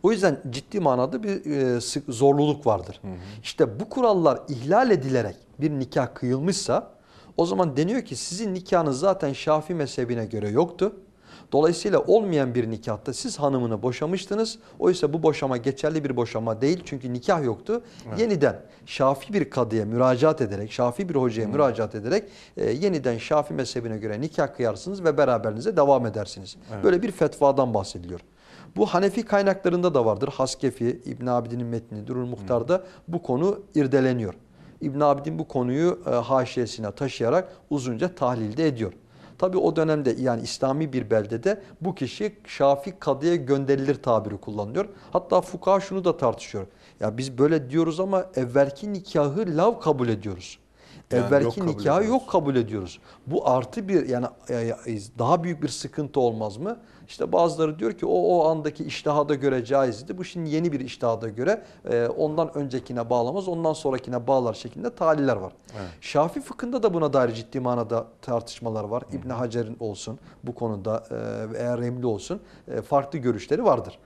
Speaker 2: O yüzden ciddi manada bir e, sık zorluluk vardır. İşte bu kurallar ihlal edilerek bir nikah kıyılmışsa o zaman deniyor ki sizin nikahınız zaten Şafii mezhebine göre yoktu. Dolayısıyla olmayan bir nikahta siz hanımını boşamıştınız. Oysa bu boşama geçerli bir boşama değil çünkü nikah yoktu. Yeniden Şafii bir kadıya müracaat ederek, Şafii bir hocaya müracaat ederek e, yeniden Şafii mezhebine göre nikah kıyarsınız ve beraberinize devam edersiniz. Böyle bir fetvadan bahsediliyor. Bu Hanefi kaynaklarında da vardır. Haskefi, İbn Abidin'in metni, Durul Muhtar'da bu konu irdeleniyor. İbn Abidin bu konuyu e, haşiyesine taşıyarak uzunca tahlilde ediyor. Tabi o dönemde yani İslami bir beldede bu kişi Şafii kadıya gönderilir tabiri kullanılıyor. Hatta fukaha şunu da tartışıyor. Ya biz böyle diyoruz ama evvelki nikahı lav kabul ediyoruz.
Speaker 1: Yani yok
Speaker 2: evvelki
Speaker 1: kabul
Speaker 2: nikahı
Speaker 1: ediyoruz.
Speaker 2: yok kabul ediyoruz. Bu artı bir yani e, daha büyük bir sıkıntı olmaz mı? İşte bazıları diyor ki o o andaki iştihada göre caizdi. Bu şimdi yeni bir iştihada göre e, ondan öncekine bağlamaz, ondan sonrakine bağlar şeklinde taliller var.
Speaker 1: Evet.
Speaker 2: Şafii fıkhında da buna dair ciddi manada tartışmalar var. İbn Hacer'in olsun bu konuda e, eğer Remli olsun e, farklı görüşleri vardır.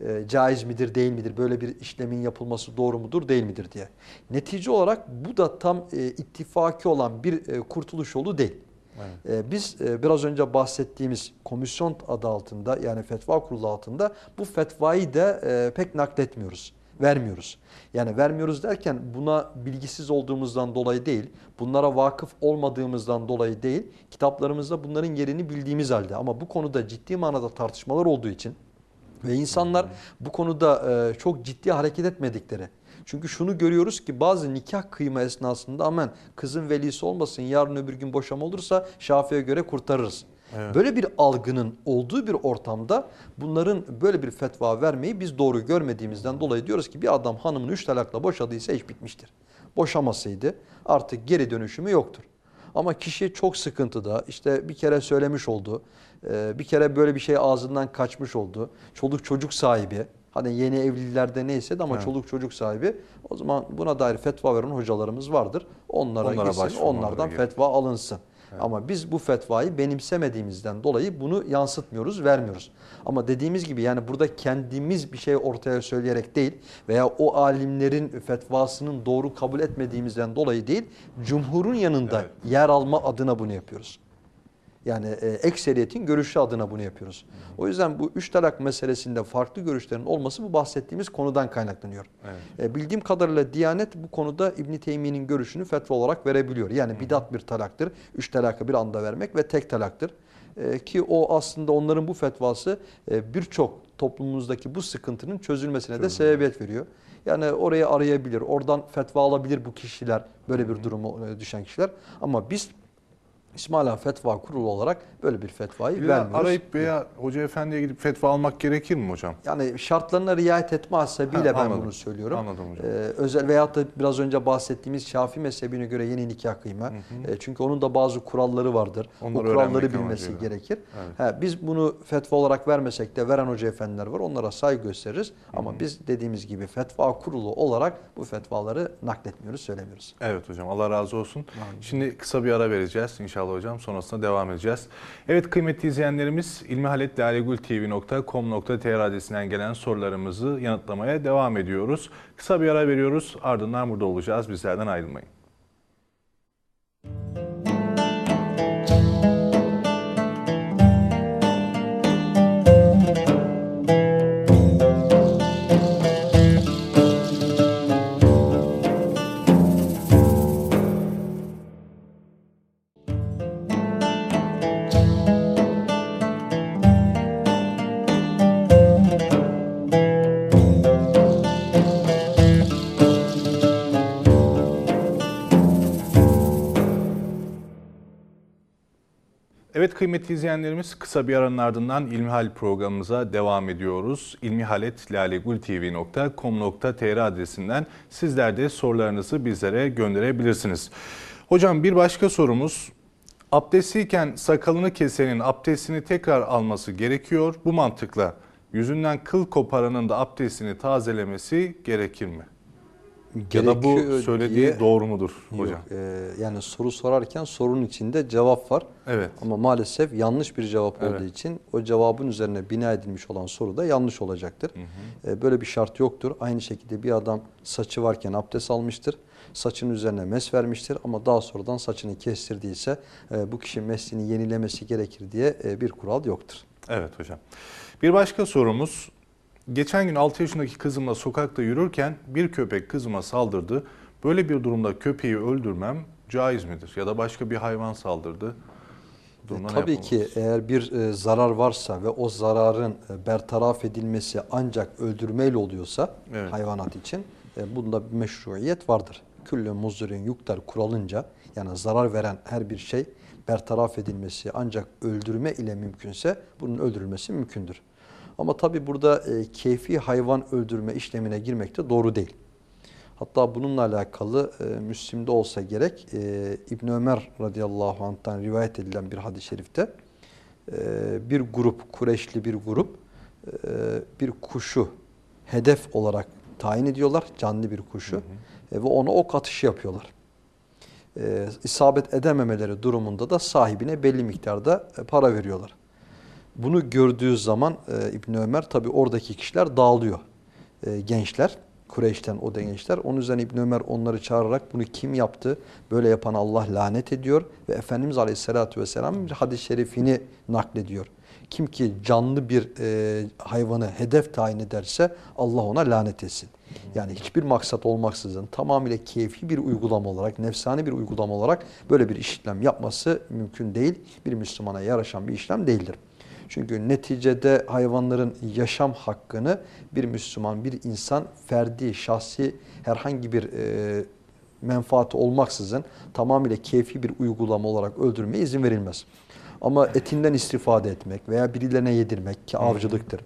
Speaker 2: E, caiz midir değil midir böyle bir işlemin yapılması doğru mudur değil midir diye. Netice olarak bu da tam e, ittifaki olan bir e, kurtuluş yolu değil.
Speaker 1: Evet.
Speaker 2: E, biz e, biraz önce bahsettiğimiz komisyon adı altında yani fetva kurulu altında bu fetvayı da e, pek nakletmiyoruz. Vermiyoruz. Yani vermiyoruz derken buna bilgisiz olduğumuzdan dolayı değil, bunlara vakıf olmadığımızdan dolayı değil, kitaplarımızda bunların yerini bildiğimiz halde ama bu konuda ciddi manada tartışmalar olduğu için ve insanlar bu konuda e, çok ciddi hareket etmedikleri. Çünkü şunu görüyoruz ki bazı nikah kıyma esnasında aman kızın velisi olmasın yarın öbür gün boşama olursa Şafii'ye göre kurtarırız.
Speaker 1: Evet.
Speaker 2: Böyle bir algının olduğu bir ortamda bunların böyle bir fetva vermeyi biz doğru görmediğimizden dolayı diyoruz ki bir adam hanımını üç talakla boşadıysa iş bitmiştir. Boşamasaydı artık geri dönüşümü yoktur. Ama kişi çok sıkıntıda işte bir kere söylemiş oldu. Bir kere böyle bir şey ağzından kaçmış oldu. Çoluk çocuk sahibi. Hani yeni evlilerde neyse de ama
Speaker 1: Evet.
Speaker 2: çoluk çocuk sahibi. O zaman buna dair fetva veren hocalarımız vardır. Onlara,
Speaker 1: Onlara
Speaker 2: gitsin, onlardan
Speaker 1: gerekiyor.
Speaker 2: fetva alınsın. Ama biz bu fetvayı benimsemediğimizden dolayı bunu yansıtmıyoruz, vermiyoruz. Ama dediğimiz gibi yani burada kendimiz bir şey ortaya söyleyerek değil veya o alimlerin fetvasının doğru kabul etmediğimizden dolayı değil, cumhurun yanında
Speaker 1: Evet.
Speaker 2: yer alma adına bunu yapıyoruz. Yani e, ekseriyetin görüşü adına bunu yapıyoruz. O yüzden bu üç talak meselesinde farklı görüşlerin olması bu bahsettiğimiz konudan kaynaklanıyor.
Speaker 1: Evet.
Speaker 2: E, bildiğim kadarıyla Diyanet bu konuda İbn Teymiye'nin görüşünü fetva olarak verebiliyor. Yani bidat bir talaktır. Üç talakı bir anda vermek ve tek talaktır. E, ki o aslında onların bu fetvası e, birçok toplumumuzdaki bu sıkıntının çözülmesine de sebebiyet veriyor. Yani orayı arayabilir, oradan fetva alabilir bu kişiler, böyle bir duruma e, düşen kişiler. Ama biz İsmaila Fetva Kurulu olarak böyle bir fetvayı
Speaker 1: İlla
Speaker 2: vermiyoruz.
Speaker 1: arayıp veya hoca efendiye gidip fetva almak gerekir mi hocam?
Speaker 2: Yani şartlarına riayet etme hasebiyle
Speaker 1: Ha,
Speaker 2: ben
Speaker 1: anladım.
Speaker 2: bunu söylüyorum.
Speaker 1: Anladım hocam.
Speaker 2: Ee, özel veyahut da biraz önce bahsettiğimiz Şafii mezhebine göre yeni nikah kıyma. Ee, çünkü onun da bazı kuralları vardır.
Speaker 1: Onları
Speaker 2: o kuralları bilmesi
Speaker 1: amacıyla.
Speaker 2: gerekir.
Speaker 1: Evet.
Speaker 2: Ha, biz bunu fetva olarak vermesek de veren hoca efendiler var. Onlara saygı gösteririz. Ama biz dediğimiz gibi fetva kurulu olarak bu fetvaları nakletmiyoruz, söylemiyoruz.
Speaker 1: Evet hocam Allah razı olsun. Şimdi kısa bir ara vereceğiz inşallah hocam. Sonrasında devam edeceğiz. Evet kıymetli izleyenlerimiz ilmihaletlalegultv.com.tr adresinden gelen sorularımızı yanıtlamaya devam ediyoruz. Kısa bir ara veriyoruz ardından burada olacağız. Bizlerden ayrılmayın. Kıymetli izleyenlerimiz kısa bir aranın ardından İlmihal programımıza devam ediyoruz. ilmihaletlalegultv.com.tr adresinden sizler de sorularınızı bizlere gönderebilirsiniz. Hocam bir başka sorumuz. Abdestliyken sakalını kesenin abdestini tekrar alması gerekiyor. Bu mantıkla yüzünden kıl koparanın da abdestini tazelemesi gerekir mi? Ya da bu söylediği
Speaker 2: diye-
Speaker 1: doğru mudur hocam?
Speaker 2: Yok, e, yani soru sorarken sorunun içinde cevap var.
Speaker 1: Evet.
Speaker 2: Ama maalesef yanlış bir cevap
Speaker 1: Evet.
Speaker 2: olduğu için o cevabın üzerine bina edilmiş olan soru da yanlış olacaktır. E, Böyle bir şart yoktur. Aynı şekilde bir adam saçı varken abdest almıştır. Saçının üzerine mes vermiştir ama daha sonradan saçını kestirdiyse e, bu kişi meslini yenilemesi gerekir diye e, bir kural yoktur.
Speaker 1: Evet hocam. Bir başka sorumuz. Geçen gün 6 yaşındaki kızımla sokakta yürürken bir köpek kızıma saldırdı. Böyle bir durumda köpeği öldürmem caiz midir? Ya da başka bir hayvan saldırdı.
Speaker 2: E,
Speaker 1: durumda ne
Speaker 2: Tabii ki eğer bir e, zarar varsa ve o zararın e, bertaraf edilmesi ancak öldürmeyle oluyorsa
Speaker 1: Evet.
Speaker 2: hayvanat için e, bunda bir meşruiyet vardır. Küllü muzdirin yuktar kuralınca yani zarar veren her bir şey bertaraf edilmesi ancak öldürme ile mümkünse bunun öldürülmesi mümkündür. Ama tabii burada e, keyfi hayvan öldürme işlemine girmek de doğru değil. Hatta bununla alakalı e, Müslim'de olsa gerek e, İbn Ömer radıyallahu anh'tan rivayet edilen bir hadis-i şerifte e, bir grup, Kureşli bir grup e, bir kuşu hedef olarak tayin ediyorlar, canlı bir kuşu E, ve ona ok atışı yapıyorlar. E, isabet edememeleri durumunda da sahibine belli miktarda e, para veriyorlar. Bunu gördüğü zaman e, İbn Ömer tabi oradaki kişiler dağılıyor. E, gençler, Kureyş'ten o gençler. Onun üzerine İbn Ömer onları çağırarak bunu kim yaptı? Böyle yapan Allah lanet ediyor ve Efendimiz Aleyhisselatü Vesselam bir hadis-i şerifini naklediyor. Kim ki canlı bir e, hayvanı hedef tayin ederse Allah ona lanet etsin. Yani hiçbir maksat olmaksızın tamamıyla keyfi bir uygulama olarak, nefsani bir uygulama olarak böyle bir işlem yapması mümkün değil. Bir Müslümana yaraşan bir işlem değildir. Çünkü neticede hayvanların yaşam hakkını bir Müslüman, bir insan ferdi, şahsi herhangi bir e, menfaati olmaksızın tamamıyla keyfi bir uygulama olarak öldürmeye izin verilmez. Ama etinden istifade etmek veya birilerine yedirmek ki avcılıktır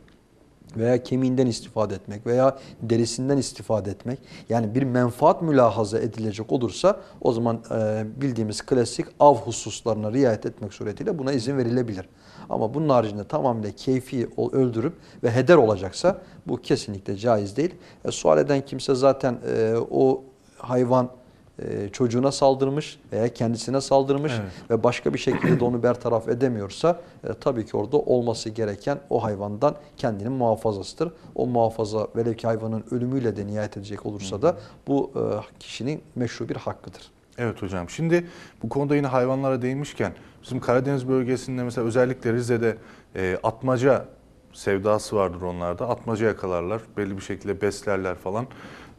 Speaker 2: veya kemiğinden istifade etmek veya derisinden istifade etmek yani bir menfaat mülahaza edilecek olursa o zaman e, bildiğimiz klasik av hususlarına riayet etmek suretiyle buna izin verilebilir. Ama bunun haricinde tamamıyla keyfi öldürüp ve heder olacaksa bu kesinlikle caiz değil. E, sual eden kimse zaten e, o hayvan e, çocuğuna saldırmış veya kendisine saldırmış
Speaker 1: Evet.
Speaker 2: ve başka bir şekilde de onu bertaraf edemiyorsa e, tabii ki orada olması gereken o hayvandan kendinin muhafazasıdır. O muhafaza velev ki hayvanın ölümüyle de nihayet edecek olursa da bu e, kişinin meşru bir hakkıdır.
Speaker 1: Evet hocam. Şimdi bu konuda yine hayvanlara değinmişken bizim Karadeniz bölgesinde mesela özellikle Rize'de e, atmaca sevdası vardır onlarda. Atmaca yakalarlar. Belli bir şekilde beslerler falan.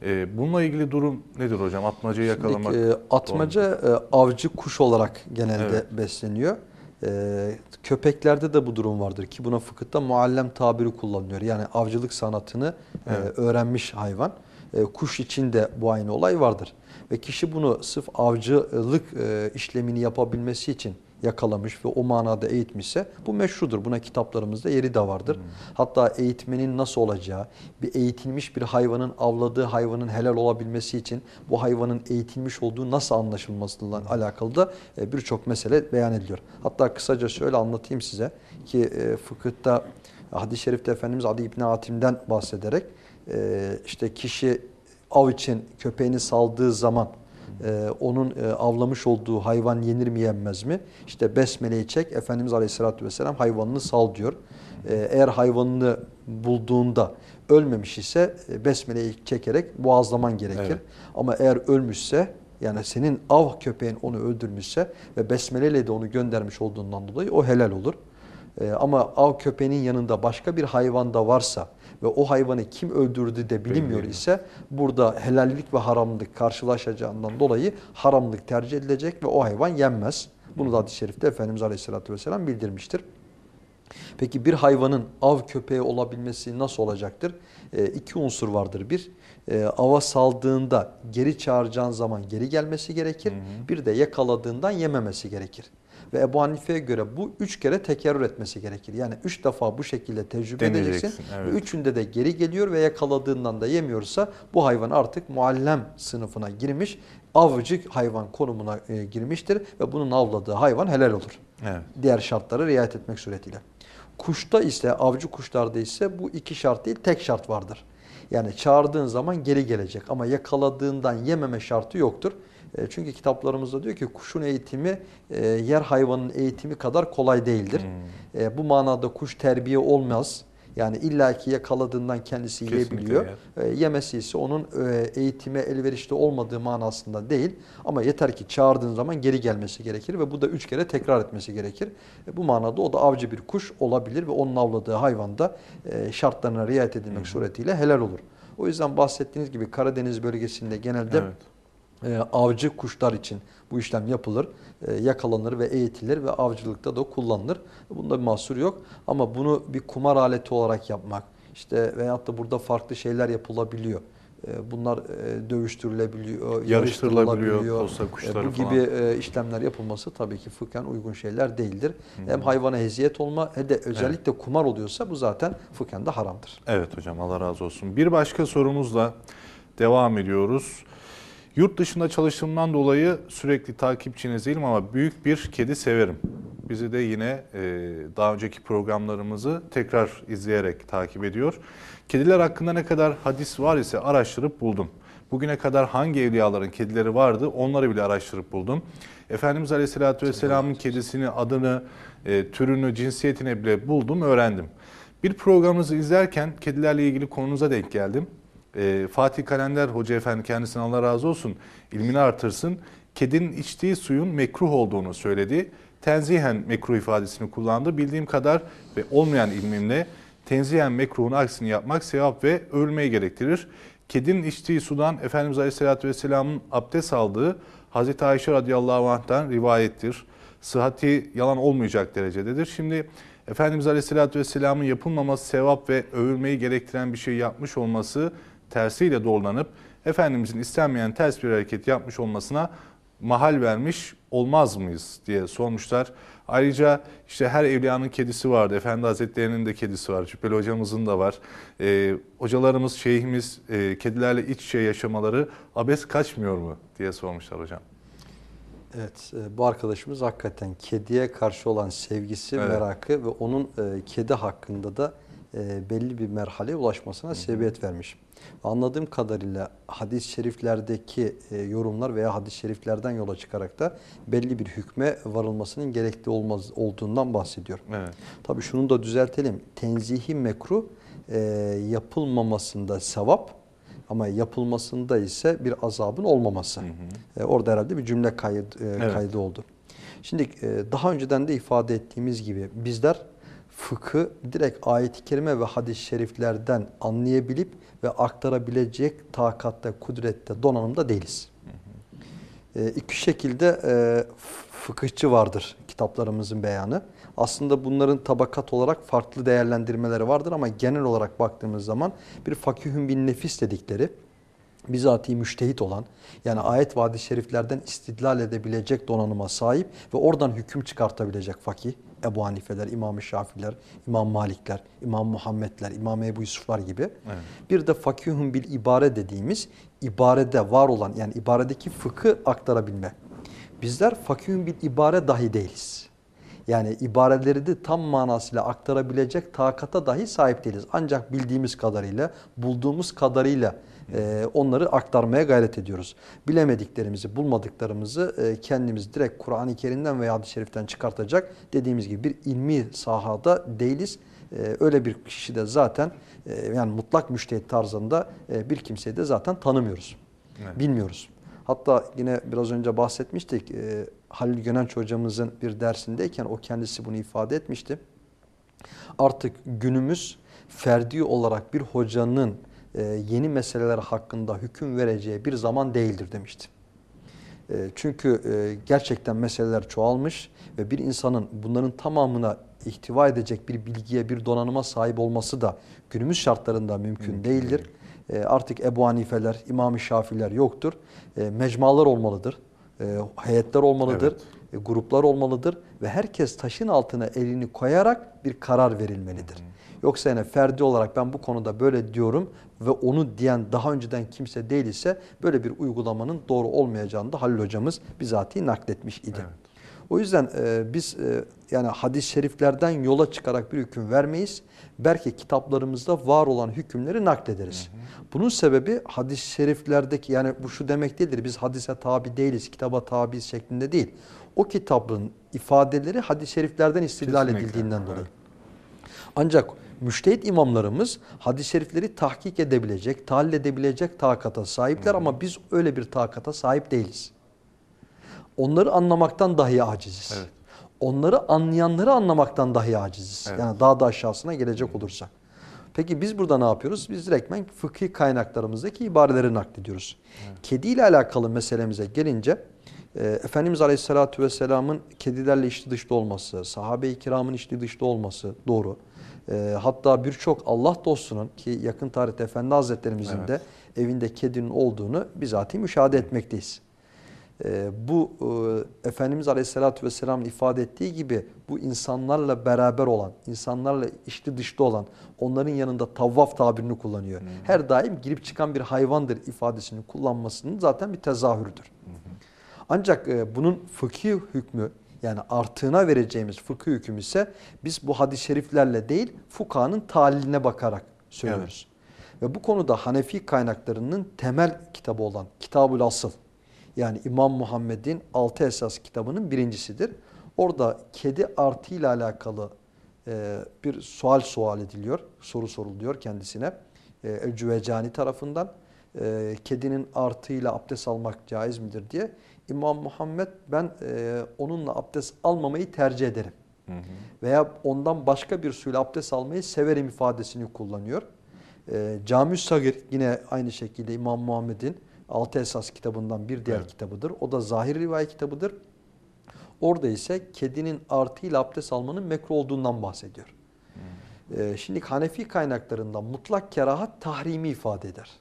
Speaker 1: E, bununla ilgili durum nedir hocam? Atmacayı yakalamak.
Speaker 2: Şimdi, e, atmaca e, avcı kuş olarak genelde
Speaker 1: Evet.
Speaker 2: besleniyor. E, köpeklerde de bu durum vardır ki buna fıkıhta muallem tabiri kullanılıyor. Yani avcılık sanatını e,
Speaker 1: Evet.
Speaker 2: öğrenmiş hayvan. E, kuş için de bu aynı olay vardır. Ve kişi bunu sırf avcılık e, işlemini yapabilmesi için yakalamış ve o manada eğitmişse bu meşrudur. Buna kitaplarımızda yeri de vardır. Hatta eğitmenin nasıl olacağı, bir eğitilmiş bir hayvanın avladığı hayvanın helal olabilmesi için bu hayvanın eğitilmiş olduğu nasıl anlaşılmasıyla alakalı da e, birçok mesele beyan ediliyor. Hatta kısaca şöyle anlatayım size ki e, fıkıhta hadis-i şerifte Efendimiz Adi İbni Hatim'den bahsederek e, işte kişi av için köpeğini saldığı zaman e, onun e, avlamış olduğu hayvan yenir mi yenmez mi? İşte besmeleyi çek Efendimiz Aleyhisselatü Vesselam hayvanını sal diyor. E, eğer hayvanını bulduğunda ölmemiş ise e, besmeleyi çekerek boğazlaman gerekir.
Speaker 1: Evet.
Speaker 2: Ama eğer ölmüşse yani senin av köpeğin onu öldürmüşse ve besmeleyle de onu göndermiş olduğundan dolayı o helal olur. Ee, ama av köpeğinin yanında başka bir hayvan da varsa ve o hayvanı kim öldürdü de bilinmiyor ise burada helallik ve haramlık karşılaşacağından dolayı haramlık tercih edilecek ve o hayvan yenmez. Bunu da hadis-i şerifte Efendimiz Aleyhisselatü Vesselam bildirmiştir. Peki bir hayvanın av köpeği olabilmesi nasıl olacaktır? E, iki unsur vardır. Bir, e, ava saldığında geri çağıracağın zaman geri gelmesi gerekir. Bir de yakaladığından yememesi gerekir. Ve Ebu Hanife'ye göre bu üç kere tekerrür etmesi gerekir. Yani üç defa bu şekilde tecrübe
Speaker 1: Deneyeceksin,
Speaker 2: edeceksin.
Speaker 1: evet.
Speaker 2: Ve üçünde de geri geliyor ve yakaladığından da yemiyorsa bu hayvan artık muallem sınıfına girmiş, avcı hayvan konumuna e, girmiştir ve bunun avladığı hayvan helal olur
Speaker 1: Evet.
Speaker 2: diğer şartlara riayet etmek suretiyle. Kuşta ise, avcı kuşlarda ise bu iki şart değil, tek şart vardır. Yani çağırdığın zaman geri gelecek ama yakaladığından yememe şartı yoktur. E, Çünkü kitaplarımızda diyor ki kuşun eğitimi e, yer hayvanın eğitimi kadar kolay değildir.
Speaker 1: Hmm.
Speaker 2: E, Bu manada kuş terbiye olmaz. Yani illaki yakaladığından kendisi
Speaker 1: Kesinlikle
Speaker 2: yiyebiliyor. E, yemesi ise onun e, eğitime elverişli olmadığı manasında değil. Ama yeter ki çağırdığın zaman geri gelmesi gerekir ve bu da üç kere tekrar etmesi gerekir. E, bu manada o da avcı bir kuş olabilir ve onun avladığı hayvan da e, şartlarına riayet edilmek suretiyle helal olur. O yüzden bahsettiğiniz gibi Karadeniz bölgesinde genelde
Speaker 1: Evet.
Speaker 2: E, avcı kuşlar için bu işlem yapılır, e, yakalanır ve eğitilir ve avcılıkta da kullanılır. Bunda bir mahsur yok ama bunu bir kumar aleti olarak yapmak işte veyahut da burada farklı şeyler yapılabiliyor. E, Bunlar e, dövüştürülebiliyor,
Speaker 1: Yarıştırılabiliyor, posta kuşları
Speaker 2: E, Bu
Speaker 1: falan.
Speaker 2: gibi e, işlemler yapılması tabii ki fıkhen uygun şeyler değildir. Hem hayvana eziyet olma hem de özellikle kumar oluyorsa bu zaten fıkhen de haramdır.
Speaker 1: Evet hocam Allah razı olsun. Bir başka sorumuzla devam ediyoruz. Yurt dışında çalıştığımdan dolayı sürekli takipçiniz değilim ama büyük bir kedi severim. Bizi de yine e, daha önceki programlarımızı tekrar izleyerek takip ediyor. Kediler hakkında ne kadar hadis var ise araştırıp buldum. Bugüne kadar hangi evliyaların kedileri vardı onları bile araştırıp buldum. Efendimiz Aleyhisselatü Vesselam'ın kedisini, adını, e, türünü, cinsiyetini bile buldum, öğrendim. Bir programınızı izlerken kedilerle ilgili konunuza denk geldim. Ee, Fatih Kalender Hoca Efendi kendisine Allah razı olsun ilmini artırsın. Kedinin içtiği suyun mekruh olduğunu söyledi. Tenzihen mekruh ifadesini kullandı. Bildiğim kadar ve olmayan ilmimle tenzihen mekruhun aksini yapmak sevap ve ölmeyi gerektirir. Kedinin içtiği sudan Efendimiz Aleyhisselatü Vesselam'ın abdest aldığı Hazreti Ayşe radıyallahu anh'tan rivayettir. Sıhhati yalan olmayacak derecededir. Şimdi Efendimiz Aleyhisselatü Vesselam'ın yapılmaması sevap ve övülmeyi gerektiren bir şey yapmış olması tersiyle doğrulanıp Efendimizin istenmeyen ters bir hareket yapmış olmasına mahal vermiş olmaz mıyız diye sormuşlar. Ayrıca işte her evliyanın kedisi vardı. Efendi Hazretleri'nin de kedisi var. Cübbeli hocamızın da var. Ee, hocalarımız, şeyhimiz e, kedilerle iç içe yaşamaları abes kaçmıyor mu diye sormuşlar hocam.
Speaker 2: Evet, e, bu arkadaşımız hakikaten kediye karşı olan sevgisi,
Speaker 1: Evet.
Speaker 2: merakı ve onun e, kedi hakkında da e, belli bir merhaleye ulaşmasına sebebiyet vermiş. Anladığım kadarıyla hadis-i şeriflerdeki e, yorumlar veya hadis-i şeriflerden yola çıkarak da belli bir hükme varılmasının gerekli olmaz olduğundan bahsediyor.
Speaker 1: Evet.
Speaker 2: Tabii şunu da düzeltelim. Tenzihi mekruh e, yapılmamasında sevap ama yapılmasında ise bir azabın olmaması. E, orada herhalde bir cümle kaydı, e,
Speaker 1: Evet.
Speaker 2: kaydı oldu. Şimdi e, daha önceden de ifade ettiğimiz gibi bizler fıkı direkt ayet-i kerime ve hadis-i şeriflerden anlayabilip ve aktarabilecek takatta, kudrette, donanımda değiliz. E, iki şekilde e, fıkıhçı vardır kitaplarımızın beyanı. Aslında bunların tabakat olarak farklı değerlendirmeleri vardır ama genel olarak baktığımız zaman bir fakihün bin nefis dedikleri bizatihi müştehit olan yani ayet ve hadis-i şeriflerden istidlal edebilecek donanıma sahip ve oradan hüküm çıkartabilecek fakih. Ebu Hanifeler, İmam-ı Şafiler, İmam Malikler, İmam Muhammedler, İmam Ebu Yusuflar gibi.
Speaker 1: Evet.
Speaker 2: Bir de fakihun bil ibare dediğimiz ibarede var olan yani ibaredeki fıkı aktarabilme. Bizler fakihun bil ibare dahi değiliz. Yani ibareleri de tam manasıyla aktarabilecek takata dahi sahip değiliz. Ancak bildiğimiz kadarıyla, bulduğumuz kadarıyla e, onları aktarmaya gayret ediyoruz. Bilemediklerimizi, bulmadıklarımızı e, kendimiz direkt Kur'an-ı Kerim'den veya hadis-i şeriften çıkartacak dediğimiz gibi bir ilmi sahada değiliz. E, öyle bir kişi de zaten e, yani mutlak müştehit tarzında e, bir kimseyi de zaten tanımıyoruz.
Speaker 1: Evet.
Speaker 2: Bilmiyoruz. Hatta yine biraz önce bahsetmiştik. E, Halil Gönenç hocamızın bir dersindeyken o kendisi bunu ifade etmişti. Artık günümüz ferdi olarak bir hocanın yeni meseleler hakkında hüküm vereceği bir zaman değildir demişti. E, Çünkü e, gerçekten meseleler çoğalmış ve bir insanın bunların tamamına ihtiva edecek bir bilgiye, bir donanıma sahip olması da günümüz şartlarında mümkün,
Speaker 1: Mümkün
Speaker 2: değildir.
Speaker 1: değil.
Speaker 2: E, Artık Ebu Hanifeler, İmam-ı Şafiler yoktur. E, Mecmalar olmalıdır, e, heyetler olmalıdır,
Speaker 1: Evet.
Speaker 2: e, gruplar olmalıdır ve herkes taşın altına elini koyarak bir karar verilmelidir. Yoksa yani ferdi olarak ben bu konuda böyle diyorum ve onu diyen daha önceden kimse değil ise böyle bir uygulamanın doğru olmayacağını da Halil hocamız bizatihi nakletmiş idi.
Speaker 1: Evet.
Speaker 2: O yüzden e, biz e, yani hadis-i şeriflerden yola çıkarak bir hüküm vermeyiz. Belki kitaplarımızda var olan hükümleri naklederiz. Bunun sebebi hadis-i şeriflerdeki yani bu şu demek değildir. Biz hadise tabi değiliz, kitaba tabi şeklinde değil. O kitabın ifadeleri hadis-i şeriflerden istidlal
Speaker 1: Kesinlikle,
Speaker 2: edildiğinden
Speaker 1: evet.
Speaker 2: dolayı. Ancak müştehit imamlarımız hadis-i şerifleri tahkik edebilecek, tahlil edebilecek takata sahipler ama biz öyle bir takata sahip değiliz. Onları anlamaktan dahi aciziz.
Speaker 1: Evet.
Speaker 2: Onları anlayanları anlamaktan dahi aciziz.
Speaker 1: Evet.
Speaker 2: Yani daha da aşağısına gelecek olursak. Peki biz burada ne yapıyoruz? Biz direktmen fıkhi kaynaklarımızdaki ibareleri naklediyoruz. Kedi ile alakalı meselemize gelince e, Efendimiz Aleyhisselatü Vesselam'ın kedilerle içli dışlı olması, sahabe-i kiramın içli dışlı olması doğru. E, hatta birçok Allah dostunun ki yakın tarihte Efendi Hazretlerimizin
Speaker 1: Evet.
Speaker 2: de evinde kedinin olduğunu bizatihi müşahede etmekteyiz. Ee, bu e, Efendimiz Aleyhisselatü Vesselam'ın ifade ettiği gibi bu insanlarla beraber olan, insanlarla içli dışlı olan, onların yanında tavvaf tabirini kullanıyor. Her daim girip çıkan bir hayvandır ifadesini kullanmasının zaten bir tezahürüdür. Ancak e, bunun fıkhi hükmü yani artığına vereceğimiz fıkhi hüküm ise biz bu hadis-i şeriflerle değil fukahanın taliline bakarak söylüyoruz. Ve bu konuda Hanefi kaynaklarının temel kitabı olan Kitabul Asıl yani İmam Muhammed'in altı esas kitabının birincisidir. Orada kedi artı ile alakalı e, bir sual sual ediliyor, soru soruluyor kendisine. E, El-Cüvecani tarafından e, kedinin artıyla abdest almak caiz midir diye. İmam Muhammed ben e, onunla abdest almamayı tercih ederim. Veya ondan başka bir suyla abdest almayı severim ifadesini kullanıyor. E, Cami-ü Sagir yine aynı şekilde İmam Muhammed'in Altı Esas kitabından bir diğer
Speaker 1: Evet.
Speaker 2: kitabıdır. O da zahir rivayet kitabıdır. Orada ise kedinin artıyla abdest almanın mekruh olduğundan bahsediyor. Ee, şimdi Hanefi kaynaklarında mutlak kerahat tahrimi ifade eder.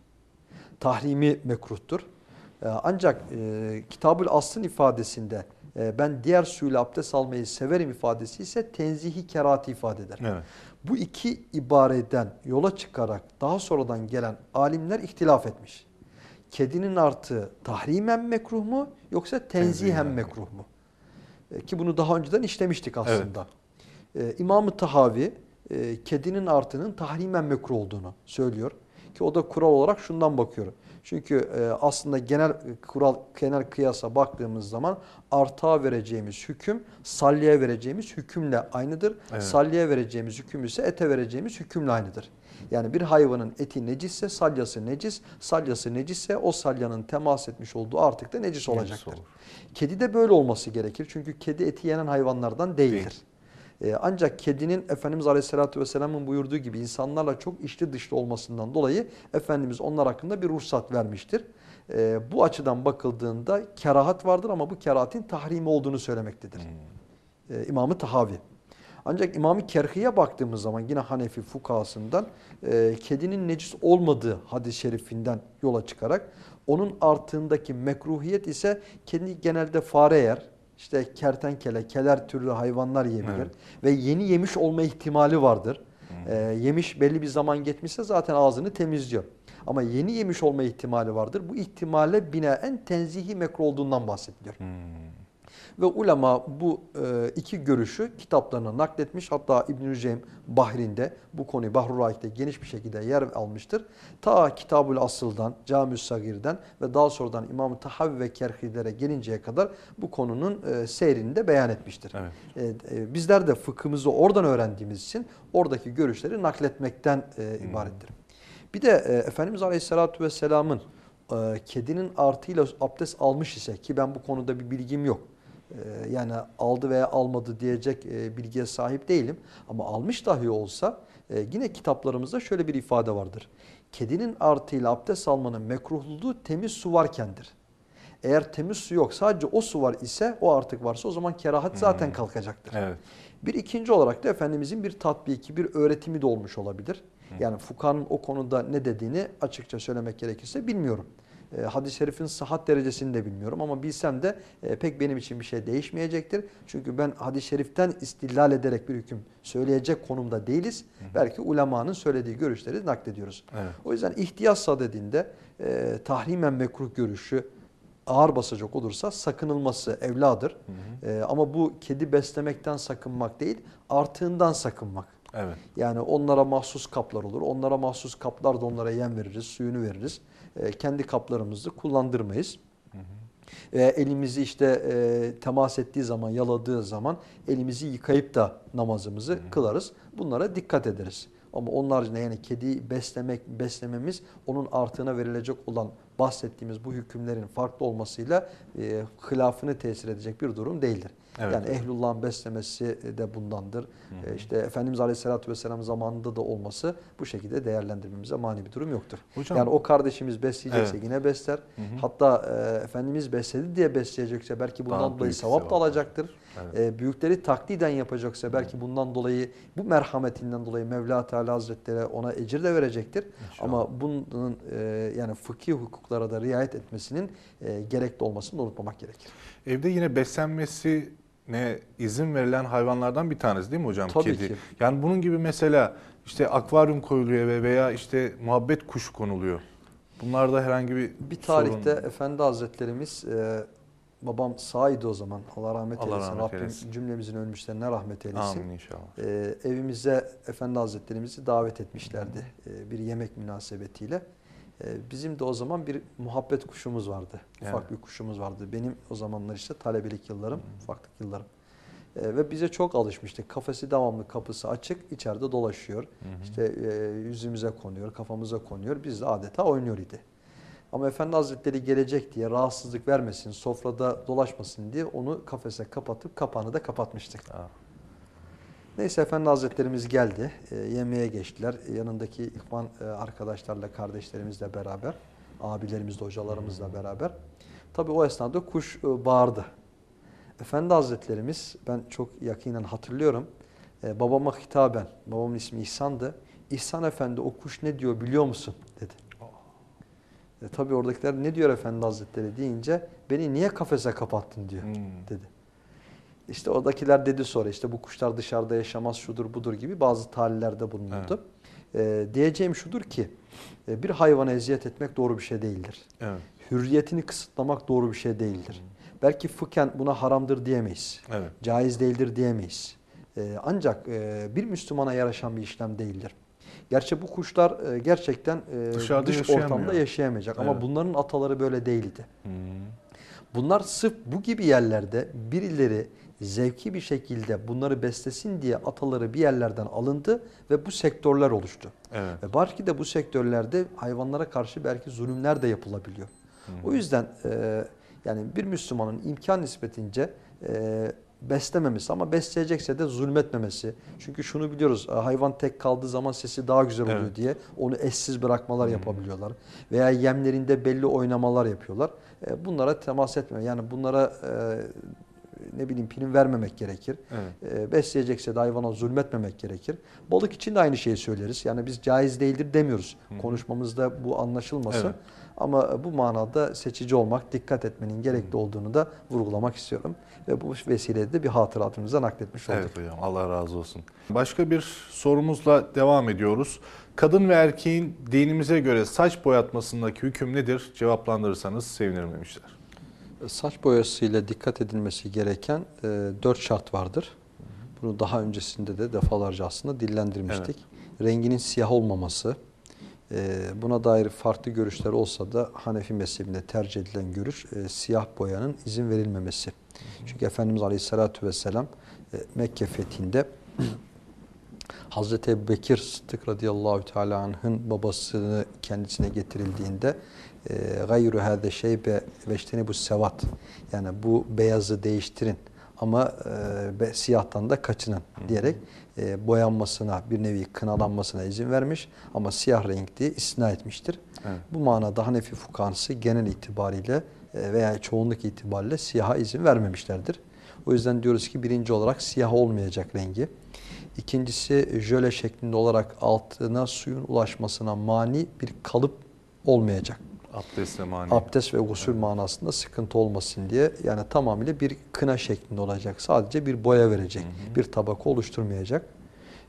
Speaker 2: Tahrimi mekruhtur. E, ancak e, Kitabül Asl'ın ifadesinde e, ben diğer suyla abdest almayı severim ifadesi ise tenzihi kerati ifade eder.
Speaker 1: Evet.
Speaker 2: Bu iki ibareden yola çıkarak daha sonradan gelen alimler ihtilaf etmiş. Kedinin artığı tahrimen mekruh mu yoksa tenzihen mekruh mu? E, Ki bunu daha önceden işlemiştik aslında. E, İmam-ı Tahavi e, kedinin artığının tahrimen mekruh olduğunu söylüyor. Ki o da kural olarak şundan bakıyor. Çünkü e, aslında genel kural, genel kıyasa baktığımız zaman artağa vereceğimiz hüküm salliye vereceğimiz hükümle aynıdır.
Speaker 1: Evet.
Speaker 2: Salliye vereceğimiz hüküm ise ete vereceğimiz hükümle aynıdır. Yani bir hayvanın eti necisse salyası necis, salyası necisse o salyanın temas etmiş olduğu artık da necis olacaktır.
Speaker 1: olur.
Speaker 2: Kedi de böyle olması gerekir. Çünkü kedi eti yenen hayvanlardan değildir. Ee, ancak kedinin Efendimiz Aleyhisselatü Vesselam'ın buyurduğu gibi insanlarla çok içli dışlı olmasından dolayı Efendimiz onlar hakkında bir ruhsat vermiştir. Ee, bu açıdan bakıldığında kerahat vardır ama bu kerahatin tahrimi olduğunu söylemektedir. Ee, İmam-ı Tahavi. Ancak İmam-ı Kerhi'ye baktığımız zaman yine Hanefi fukahasından e, kedinin necis olmadığı hadis-i şerifinden yola çıkarak onun artığındaki mekruhiyet ise kedi genelde fare yer, işte kertenkele, keler türlü hayvanlar yiyebilir
Speaker 1: Evet.
Speaker 2: ve yeni yemiş olma ihtimali vardır. E, yemiş belli bir zaman geçmişse zaten ağzını temizliyor. Ama yeni yemiş olma ihtimali vardır. Bu ihtimale binaen tenzihi mekruh olduğundan bahsediliyor.
Speaker 1: Hmm.
Speaker 2: Ve ulema bu e, iki görüşü kitaplarına nakletmiş. Hatta İbn-i Rüceym Bahrin'de bu konuyu Bahrul Raik'te geniş bir şekilde yer almıştır. Ta Kitabül Asıl'dan, Cami-ü Sagir'den ve daha sonradan İmam-ı Tahavvi ve Kerhilere gelinceye kadar bu konunun e, seyrini de beyan etmiştir.
Speaker 1: Evet.
Speaker 2: E, e, bizler de fıkhımızı oradan öğrendiğimiz için oradaki görüşleri nakletmekten e, ibarettir. Bir de e, Efendimiz Aleyhisselatü Vesselam'ın e, kedinin artıyla abdest almış ise ki ben bu konuda bir bilgim yok. E, yani aldı veya almadı diyecek e, bilgiye sahip değilim. Ama almış dahi olsa e, yine kitaplarımızda şöyle bir ifade vardır. Kedinin artıyla abdest almanın mekruhluluğu temiz su varkendir. Eğer temiz su yok sadece o su var ise o artık varsa o zaman kerahat zaten kalkacaktır.
Speaker 1: Evet.
Speaker 2: Bir ikinci olarak da Efendimizin bir tatbiki, bir öğretimi de olmuş olabilir. Yani fukanın o konuda ne dediğini açıkça söylemek gerekirse bilmiyorum. E, hadis-i şerifin sıhhat derecesini de bilmiyorum ama bilsem de e, pek benim için bir şey değişmeyecektir. Çünkü ben hadis-i şeriften istillal ederek bir hüküm söyleyecek konumda değiliz. Belki ulemanın söylediği görüşleri naklediyoruz.
Speaker 1: Evet.
Speaker 2: O yüzden ihtiyaç sadedinde e, tahrimen mekruh görüşü ağır basacak olursa sakınılması evladır. E, ama bu kedi beslemekten sakınmak değil, artığından sakınmak.
Speaker 1: Evet.
Speaker 2: Yani onlara mahsus kaplar olur. Onlara mahsus kaplar da onlara yem veririz, suyunu veririz. E, kendi kaplarımızı kullandırmayız. E, elimizi işte e, temas ettiği zaman, yaladığı zaman elimizi yıkayıp da namazımızı kılarız. Bunlara dikkat ederiz. Ama onun haricinde yani kediyi beslemek, beslememiz onun artığına verilecek olan bahsettiğimiz bu hükümlerin farklı olmasıyla e, hilafını tesir edecek bir durum değildir.
Speaker 1: Evet.
Speaker 2: Yani ehlullahın beslemesi de bundandır. E, işte Efendimiz Aleyhisselatü Vesselam zamanında da olması bu şekilde değerlendirmemize mani bir durum yoktur.
Speaker 1: Hocam-
Speaker 2: yani o kardeşimiz besleyecekse
Speaker 1: Evet.
Speaker 2: yine besler. Hatta e, Efendimiz besledi diye besleyecekse belki bundan
Speaker 1: Daha
Speaker 2: dolayı sevap da alacaktır.
Speaker 1: Evet.
Speaker 2: E, büyükleri takliden yapacaksa belki bundan dolayı bu merhametinden dolayı Mevla Teala Hazretleri ona ecir de verecektir. Ama bunun e, yani fıkhi hukuklara da riayet etmesinin e, gerekli olmasını unutmamak gerekir.
Speaker 1: Evde yine beslenmesi ne izin verilen hayvanlardan bir tanesi değil mi hocam
Speaker 2: Tabii
Speaker 1: kedi?
Speaker 2: ki.
Speaker 1: Yani bunun gibi mesela işte akvaryum koyuluyor ve veya işte muhabbet kuşu konuluyor. Bunlarda herhangi bir
Speaker 2: Bir tarihte
Speaker 1: sorun-
Speaker 2: Efendi Hazretlerimiz e, babam sağydı o zaman. Allah rahmet
Speaker 1: Allah
Speaker 2: eylesin.
Speaker 1: rahmet
Speaker 2: Rabbim
Speaker 1: eylesin.
Speaker 2: cümlemizin ölmüşlerine rahmet eylesin.
Speaker 1: Amin inşallah.
Speaker 2: E, evimize Efendi Hazretlerimizi davet etmişlerdi e, bir yemek münasebetiyle. E, bizim de o zaman bir muhabbet kuşumuz vardı. Ufak
Speaker 1: Evet.
Speaker 2: bir kuşumuz vardı. Benim o zamanlar işte talebelik yıllarım, ufaklık yıllarım. E, ve bize çok alışmıştık. Kafesi devamlı kapısı açık, içeride dolaşıyor. İşte e, yüzümüze konuyor, kafamıza konuyor. Biz de adeta oynuyor idi. Ama Efendi Hazretleri gelecek diye rahatsızlık vermesin, sofrada dolaşmasın diye onu kafese kapatıp kapağını da kapatmıştık.
Speaker 1: Aa,
Speaker 2: Neyse Efendi Hazretlerimiz geldi. E, yemeğe geçtiler. Yanındaki ihvan e, arkadaşlarla, kardeşlerimizle beraber, abilerimizle, hocalarımızla beraber. Tabii o esnada kuş e, bağırdı. Efendi Hazretlerimiz, ben çok yakinen hatırlıyorum, e, babama hitaben, babamın ismi İhsan'dı. İhsan Efendi o kuş ne diyor biliyor musun dedi. E, tabii oradakiler ne diyor Efendi Hazretleri deyince beni niye kafese kapattın diyor
Speaker 1: Hmm.
Speaker 2: dedi. İşte oradakiler dedi sonra işte bu kuşlar dışarıda yaşamaz şudur budur gibi bazı talillerde bulunuldu. E, diyeceğim şudur ki e, bir hayvana eziyet etmek doğru bir şey değildir.
Speaker 1: Evet.
Speaker 2: Hürriyetini kısıtlamak doğru bir şey değildir. Belki fıkhen buna haramdır diyemeyiz.
Speaker 1: Evet.
Speaker 2: Caiz değildir diyemeyiz. E, ancak e, bir Müslümana yaraşan bir işlem değildir. Gerçi bu kuşlar e, gerçekten e,
Speaker 1: Dışarıda
Speaker 2: dış ortamda yaşayamayacak ama
Speaker 1: Evet.
Speaker 2: bunların ataları böyle değildi.
Speaker 1: Hmm.
Speaker 2: Bunlar sırf bu gibi yerlerde birileri zevki bir şekilde bunları beslesin diye ataları bir yerlerden alındı ve bu sektörler oluştu.
Speaker 1: Evet.
Speaker 2: Ve belki de bu sektörlerde hayvanlara karşı belki zulümler de yapılabiliyor. O yüzden e, yani bir Müslümanın imkan nispetince e, beslememesi ama besleyecekse de zulmetmemesi. Çünkü şunu biliyoruz e, hayvan tek kaldığı zaman sesi daha güzel oluyor
Speaker 1: Evet.
Speaker 2: diye onu eşsiz bırakmalar yapabiliyorlar. Veya yemlerinde belli oynamalar yapıyorlar. E, bunlara temas etme. Yani bunlara e, ne bileyim prim vermemek gerekir.
Speaker 1: Evet.
Speaker 2: E, besleyecekse de hayvana zulmetmemek gerekir. Balık için de aynı şeyi söyleriz. Yani biz caiz değildir demiyoruz. Konuşmamızda bu anlaşılmasın.
Speaker 1: Evet.
Speaker 2: Ama bu manada seçici olmak, dikkat etmenin gerekli olduğunu da vurgulamak istiyorum. Ve bu vesileyle de bir hatıratımıza nakletmiş olduk.
Speaker 1: Evet hocam Allah razı olsun. Başka bir sorumuzla devam ediyoruz. Kadın ve erkeğin dinimize göre saç boyatmasındaki hüküm nedir? Cevaplandırırsanız sevinirim demişler.
Speaker 2: Saç boyasıyla dikkat edilmesi gereken e, dört şart vardır. Bunu daha öncesinde de defalarca aslında dillendirmiştik. Renginin siyah olmaması, e, buna dair farklı görüşler olsa da Hanefi mezhebinde tercih edilen görüş e, siyah boyanın izin verilmemesi. Çünkü Efendimiz Aleyhisselatü Vesselam e, Mekke fethinde Hazreti Ebu Bekir Sıddık radıyallahu teala anh'ın babasını kendisine getirildiğinde gayru hâze şeybe veçteni bu sevat yani bu beyazı değiştirin ama e, siyahtan da kaçının diyerek e, boyanmasına bir nevi kınalanmasına izin vermiş ama siyah renkli istina etmiştir.
Speaker 1: Evet.
Speaker 2: Bu manada Hanefi fukahası genel itibariyle e, veya çoğunluk itibariyle siyaha izin vermemişlerdir. O yüzden diyoruz ki birinci olarak siyah olmayacak rengi. İkincisi jöle şeklinde olarak altına suyun ulaşmasına mani bir kalıp olmayacak.
Speaker 1: Abdestle mani.
Speaker 2: Abdest ve gusül manasında sıkıntı olmasın diye yani tamamıyla bir kına şeklinde olacak. Sadece bir boya verecek. Bir tabaka oluşturmayacak.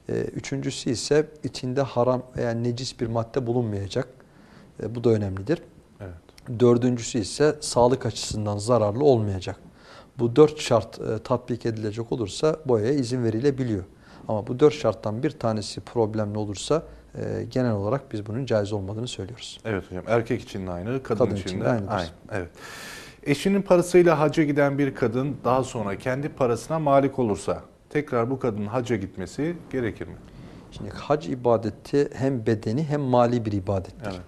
Speaker 2: Ee, Üçüncüsü ise içinde haram veya necis bir madde bulunmayacak. Ee, Bu da önemlidir.
Speaker 1: Evet.
Speaker 2: Dördüncüsü ise sağlık açısından zararlı olmayacak. Bu dört şart e, tatbik edilecek olursa boyaya izin verilebiliyor. Ama bu dört şarttan bir tanesi problemli olursa e, genel olarak biz bunun caiz olmadığını söylüyoruz.
Speaker 1: Evet hocam. Erkek için de aynı, kadın,
Speaker 2: Kadın
Speaker 1: için, de
Speaker 2: aynıdır.
Speaker 1: aynı. Evet. Eşinin parasıyla hacca giden bir kadın daha sonra kendi parasına malik olursa tekrar bu kadının hacca gitmesi gerekir mi?
Speaker 2: Şimdi hac ibadeti hem bedeni hem mali bir ibadettir.
Speaker 1: Evet.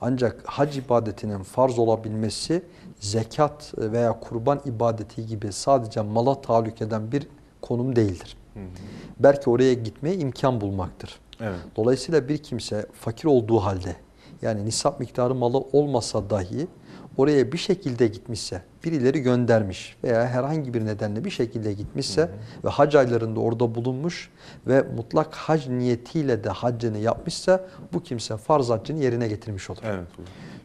Speaker 2: Ancak hac ibadetinin farz olabilmesi zekat veya kurban ibadeti gibi sadece mala tahallük eden bir konum değildir.
Speaker 1: Hı hı.
Speaker 2: Belki oraya gitmeye imkan bulmaktır.
Speaker 1: Evet.
Speaker 2: Dolayısıyla bir kimse fakir olduğu halde yani nisap miktarı malı olmasa dahi oraya bir şekilde gitmişse, birileri göndermiş veya herhangi bir nedenle bir şekilde gitmişse ve hac aylarında orada bulunmuş ve mutlak hac niyetiyle de haccını yapmışsa bu kimse farz haccını yerine getirmiş olur.
Speaker 1: Evet.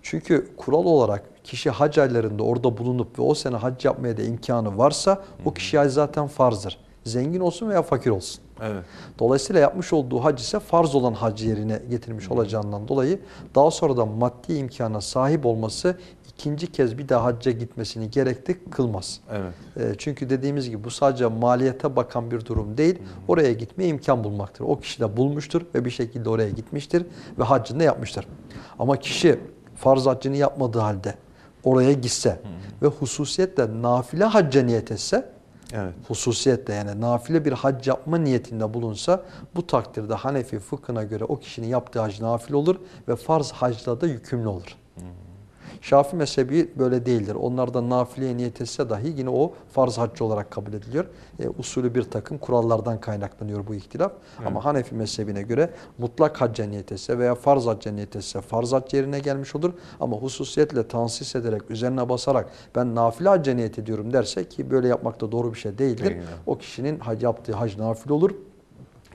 Speaker 2: Çünkü kural olarak kişi hac aylarında orada bulunup ve o sene hac yapmaya da imkanı varsa o kişi hac zaten farzdır. Zengin olsun veya fakir olsun.
Speaker 1: Evet.
Speaker 2: Dolayısıyla yapmış olduğu hac ise farz olan hac yerine getirmiş olacağından dolayı daha sonra da maddi imkana sahip olması ikinci kez bir daha hacca gitmesini gerekli kılmaz.
Speaker 1: Evet.
Speaker 2: E, Çünkü dediğimiz gibi bu sadece maliyete bakan bir durum değil. Oraya gitmeye imkan bulmaktır. O kişi de bulmuştur ve bir şekilde oraya gitmiştir ve haccını yapmıştır. Ama kişi farz haccını yapmadığı halde oraya gitse ve hususiyetle nafile hacca niyet etse
Speaker 1: Evet.
Speaker 2: hususiyetle yani nafile bir hac yapma niyetinde bulunsa bu takdirde Hanefi fıkhına göre o kişinin yaptığı hac nafile olur ve farz hacla da yükümlü olur. Şafi mezhebi böyle değildir. Onlar da nafileye niyet etse dahi yine o farz haccı olarak kabul ediliyor. E, usulü bir takım kurallardan kaynaklanıyor bu ihtilaf. Ama Hanefi mezhebine göre mutlak hacca niyet etse veya farz hacca niyet etse farz hac yerine gelmiş olur. Ama hususiyetle tansis ederek, üzerine basarak ben nafile hacca niyet ediyorum derse ki böyle yapmak da doğru bir şey değildir.
Speaker 1: Değil, evet.
Speaker 2: O kişinin hac yaptığı hac nafile olur.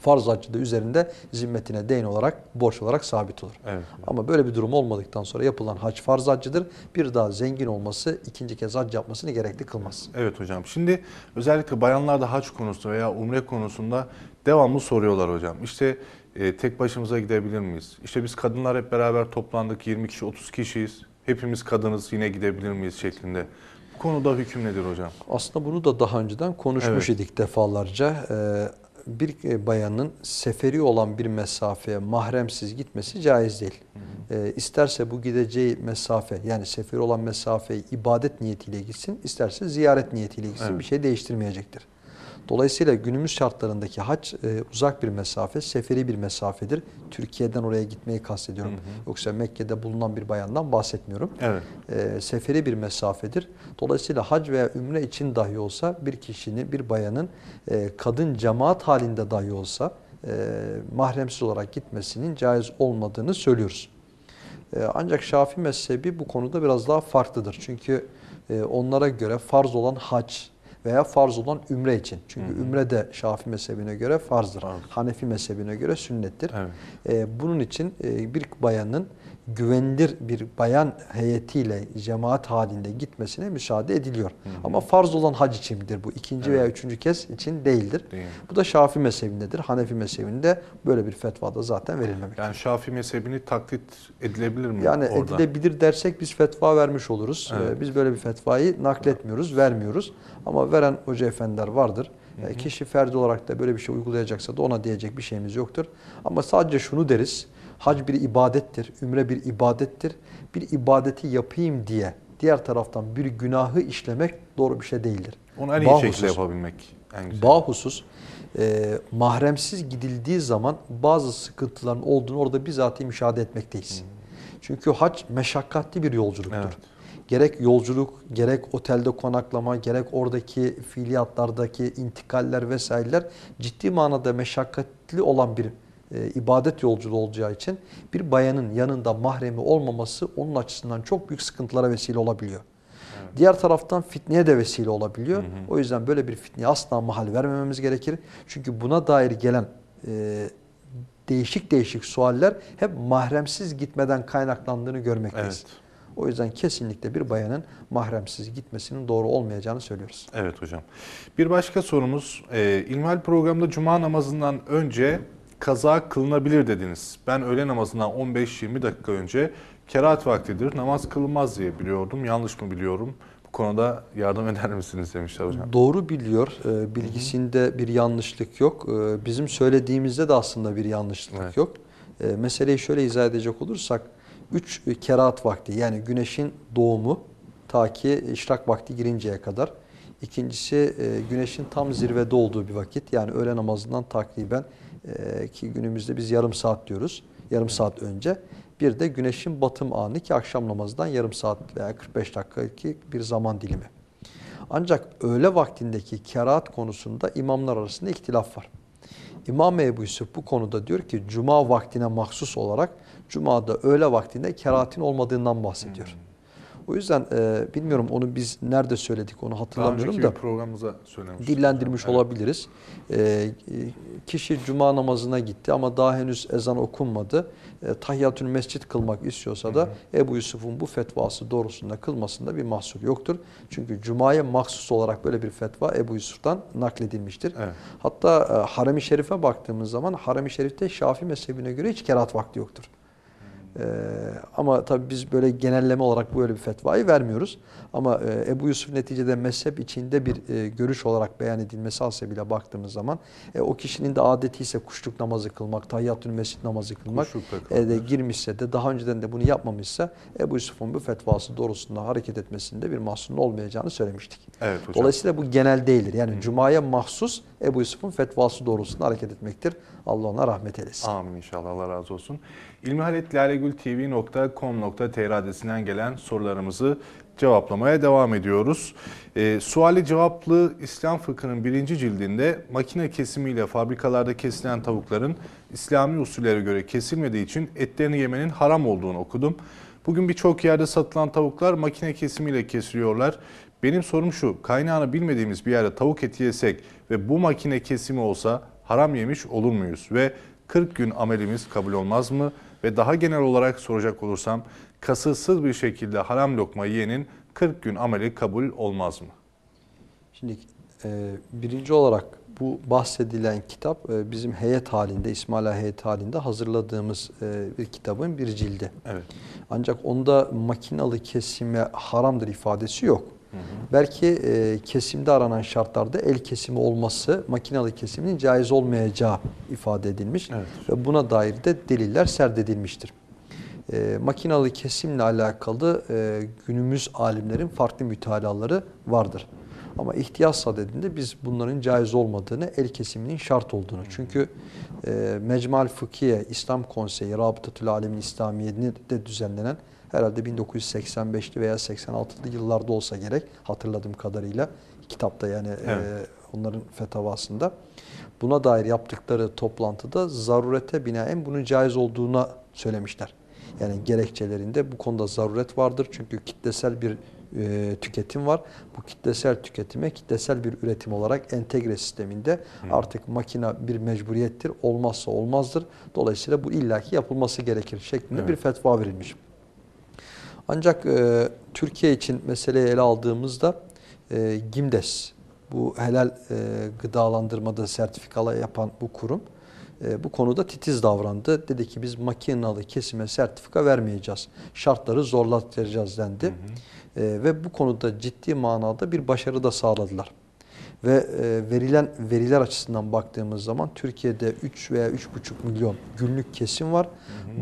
Speaker 2: Farz haccı da üzerinde zimmetine değin olarak borç olarak sabit olur.
Speaker 1: Evet.
Speaker 2: Ama böyle bir durum olmadıktan sonra yapılan hac farz haccıdır. Bir daha zengin olması ikinci kez hac yapmasını gerekli kılmaz.
Speaker 1: Evet hocam. Şimdi özellikle bayanlarda haç konusunda veya umre konusunda devamlı soruyorlar hocam. İşte e, tek başımıza gidebilir miyiz? İşte biz kadınlar hep beraber toplandık 20 kişi 30 kişiyiz. Hepimiz kadınız yine gidebilir miyiz şeklinde. Bu konuda hüküm nedir hocam?
Speaker 2: Aslında bunu da daha önceden konuşmuş
Speaker 1: Evet.
Speaker 2: idik defalarca. Ee, bir bayanın seferi olan bir mesafeye mahremsiz gitmesi caiz değil. Ee, isterse bu gideceği mesafe yani seferi olan mesafeyi ibadet niyetiyle gitsin, isterse ziyaret niyetiyle gitsin
Speaker 1: Evet.
Speaker 2: bir şey değiştirmeyecektir. Dolayısıyla günümüz şartlarındaki hac e, uzak bir mesafe, seferi bir mesafedir. Türkiye'den oraya gitmeyi kastediyorum. Yoksa Mekke'de bulunan bir bayandan bahsetmiyorum.
Speaker 1: Evet.
Speaker 2: E, seferi bir mesafedir. Dolayısıyla hac veya ümre için dahi olsa bir kişinin, bir bayanın e, kadın cemaat halinde dahi olsa e, mahremsiz olarak gitmesinin caiz olmadığını söylüyoruz. E, ancak Şafii mezhebi bu konuda biraz daha farklıdır. Çünkü e, onlara göre farz olan hac veya farz olan ümre için. Çünkü ümre de Şafii mezhebine göre farzdır.
Speaker 1: Farz.
Speaker 2: Hanefi mezhebine göre sünnettir.
Speaker 1: Evet.
Speaker 2: E, bunun için e, bir bayanın güvenilir bir bayan heyetiyle cemaat halinde gitmesine müsaade ediliyor. Ama farz olan hac içindir bu. ikinci veya üçüncü kez için değildir.
Speaker 1: Değil.
Speaker 2: Bu da Şafii mezhebindedir. Hanefi mezhebinde böyle bir fetvada zaten verilmemek.
Speaker 1: Yani Şafii mezhebini taklit edilebilir mi
Speaker 2: Yani
Speaker 1: orada?
Speaker 2: edilebilir dersek biz fetva vermiş oluruz.
Speaker 1: Evet.
Speaker 2: Ee, Biz böyle bir fetvayı nakletmiyoruz, vermiyoruz. Ama veren hoca efendiler vardır. Ee, Kişi ferdi olarak da böyle bir şey uygulayacaksa da ona diyecek bir şeyimiz yoktur. Ama sadece şunu deriz. Hac bir ibadettir, ümre bir ibadettir. Bir ibadeti yapayım diye diğer taraftan bir günahı işlemek doğru bir şey değildir.
Speaker 1: Onu en iyi
Speaker 2: Bahusus-
Speaker 1: şekilde yapabilmek. En güzel.
Speaker 2: Bahusus e, mahremsiz gidildiği zaman bazı sıkıntıların olduğunu orada bizatihi müşahede etmekteyiz. Çünkü hac meşakkatli bir yolculuktur.
Speaker 1: Evet.
Speaker 2: Gerek yolculuk, gerek otelde konaklama, gerek oradaki fiiliyatlardaki intikaller vesaireler ciddi manada meşakkatli olan bir e, ibadet yolculuğu olacağı için bir bayanın yanında mahremi olmaması onun açısından çok büyük sıkıntılara vesile olabiliyor. Diğer taraftan fitneye de vesile olabiliyor. O yüzden böyle bir fitneye asla mahal vermememiz gerekir. Çünkü buna dair gelen e, değişik değişik sualler hep mahremsiz gitmeden kaynaklandığını görmekteyiz.
Speaker 1: Evet.
Speaker 2: O yüzden kesinlikle bir bayanın mahremsiz gitmesinin doğru olmayacağını söylüyoruz.
Speaker 1: Evet hocam. Bir başka sorumuz, e, İlmihal programda cuma namazından önce kaza kılınabilir dediniz. Ben öğle namazından 15-20 dakika önce kerahat vaktidir, namaz kılınmaz diye biliyordum. Yanlış mı biliyorum? Bu konuda yardım eder misiniz demişler hocam.
Speaker 2: Doğru biliyor. e, Bilgisinde bir yanlışlık yok. E, Bizim söylediğimizde de aslında bir yanlışlık
Speaker 1: Evet.
Speaker 2: yok. E, Meseleyi şöyle izah edecek olursak 3 kerahat vakti yani güneşin doğumu ta ki işrak vakti girinceye kadar. İkincisi e, güneşin tam zirvede olduğu bir vakit yani öğle namazından takriben e, ki günümüzde biz yarım saat diyoruz. Yarım saat önce. Bir de güneşin batım anı ki akşam namazından yarım saat veya 45 dakika bir zaman dilimi. Ancak öğle vaktindeki kerahat konusunda imamlar arasında ihtilaf var. İmam Ebu Yusuf bu konuda diyor ki cuma vaktine mahsus olarak cumada öğle vaktinde kerahatin olmadığından bahsediyor. O yüzden e, bilmiyorum onu biz nerede söyledik onu hatırlamıyorum da
Speaker 1: bir programımıza söylemiştik.
Speaker 2: dillendirmiş
Speaker 1: Evet.
Speaker 2: olabiliriz. Ee, kişi cuma namazına gitti ama daha henüz ezan okunmadı. E, tahiyyatül mescid kılmak istiyorsa da Ebu Yusuf'un bu fetvası doğrusunda kılmasında bir mahsur yoktur. Çünkü cumaya mahsus olarak böyle bir fetva Ebu Yusuf'tan nakledilmiştir.
Speaker 1: Evet.
Speaker 2: Hatta e, Harem-i Şerif'e baktığımız zaman Harem-i Şerif'te Şafii mezhebine göre hiç kerahat vakti yoktur. Ee, ama tabii biz böyle genelleme olarak böyle bir fetvayı vermiyoruz. Ama e, Ebu Yusuf neticede mezhep içinde bir e, görüş olarak beyan edilmesi hasebiyle baktığımız zaman e, o kişinin de adeti ise kuşluk namazı kılmak, tahiyyatül mescid namazı kılmak e, de girmişse de daha önceden de bunu yapmamışsa Ebu Yusuf'un bu fetvası doğrusunda hareket etmesinde bir mahsurun olmayacağını söylemiştik.
Speaker 1: Evet hocam.
Speaker 2: Dolayısıyla bu genel değildir. Yani Cuma'ya mahsus Ebu Yusuf'un fetvası doğrusunda hareket etmektir. Allah ona rahmet eylesin.
Speaker 1: Amin inşallah Allah razı olsun. ilmihaletlalegültv.com.tr adresinden gelen sorularımızı cevaplamaya devam ediyoruz. Ee, suali cevaplı İslam fıkhının birinci cildinde makine kesimiyle fabrikalarda kesilen tavukların İslami usullere göre kesilmediği için etlerini yemenin haram olduğunu okudum. Bugün birçok yerde satılan tavuklar makine kesimiyle kesiliyorlar. Benim sorum şu, kaynağını bilmediğimiz bir yerde tavuk eti yesek ve bu makine kesimi olsa haram yemiş olur muyuz? Ve 40 gün amelimiz kabul olmaz mı? Ve daha genel olarak soracak olursam kasıtsız bir şekilde haram lokma yiyenin 40 gün ameli kabul olmaz mı?
Speaker 2: Şimdi e, birinci olarak bu bahsedilen kitap e, bizim heyet halinde, İsmaila heyet halinde hazırladığımız e, bir kitabın bir cildi.
Speaker 1: Evet.
Speaker 2: Ancak onda makinalı kesime haramdır ifadesi yok. Belki e, kesimde aranan şartlarda el kesimi olması makinalı kesimin caiz olmayacağı ifade edilmiş
Speaker 1: Evet.
Speaker 2: ve buna dair de deliller serdedilmiştir. E, makinalı kesimle alakalı e, günümüz alimlerin farklı mütalaları vardır. Ama ihtiyaç sadedinde biz bunların caiz olmadığını, el kesiminin şart olduğunu. Çünkü e, Mecmal Fıkhiye, İslam Konseyi, Rabıtatül Alemin İslamiye'de düzenlenen herhalde 1985'li veya 86'lı yıllarda olsa gerek hatırladığım kadarıyla kitapta yani
Speaker 1: Evet.
Speaker 2: e, onların fetavasında buna dair yaptıkları toplantıda zarurete binaen bunun caiz olduğuna söylemişler. Yani gerekçelerinde bu konuda zaruret vardır. Çünkü kitlesel bir e, tüketim var. Bu kitlesel tüketime kitlesel bir üretim olarak entegre sisteminde artık makine bir mecburiyettir. Olmazsa olmazdır. Dolayısıyla bu illaki yapılması gerekir şeklinde
Speaker 1: Evet.
Speaker 2: bir fetva verilmiş. Ancak e, Türkiye için meseleyi ele aldığımızda e, GİMDES, bu helal e, gıdalandırmada sertifikalı yapan bu kurum e, bu konuda titiz davrandı. Dedi ki biz makinalı kesime sertifika vermeyeceğiz. Şartları zorlatacağız dendi. E, ve bu konuda ciddi manada bir başarı da sağladılar. Ve e, verilen veriler açısından baktığımız zaman Türkiye'de 3 veya 3,5 milyon günlük kesim var.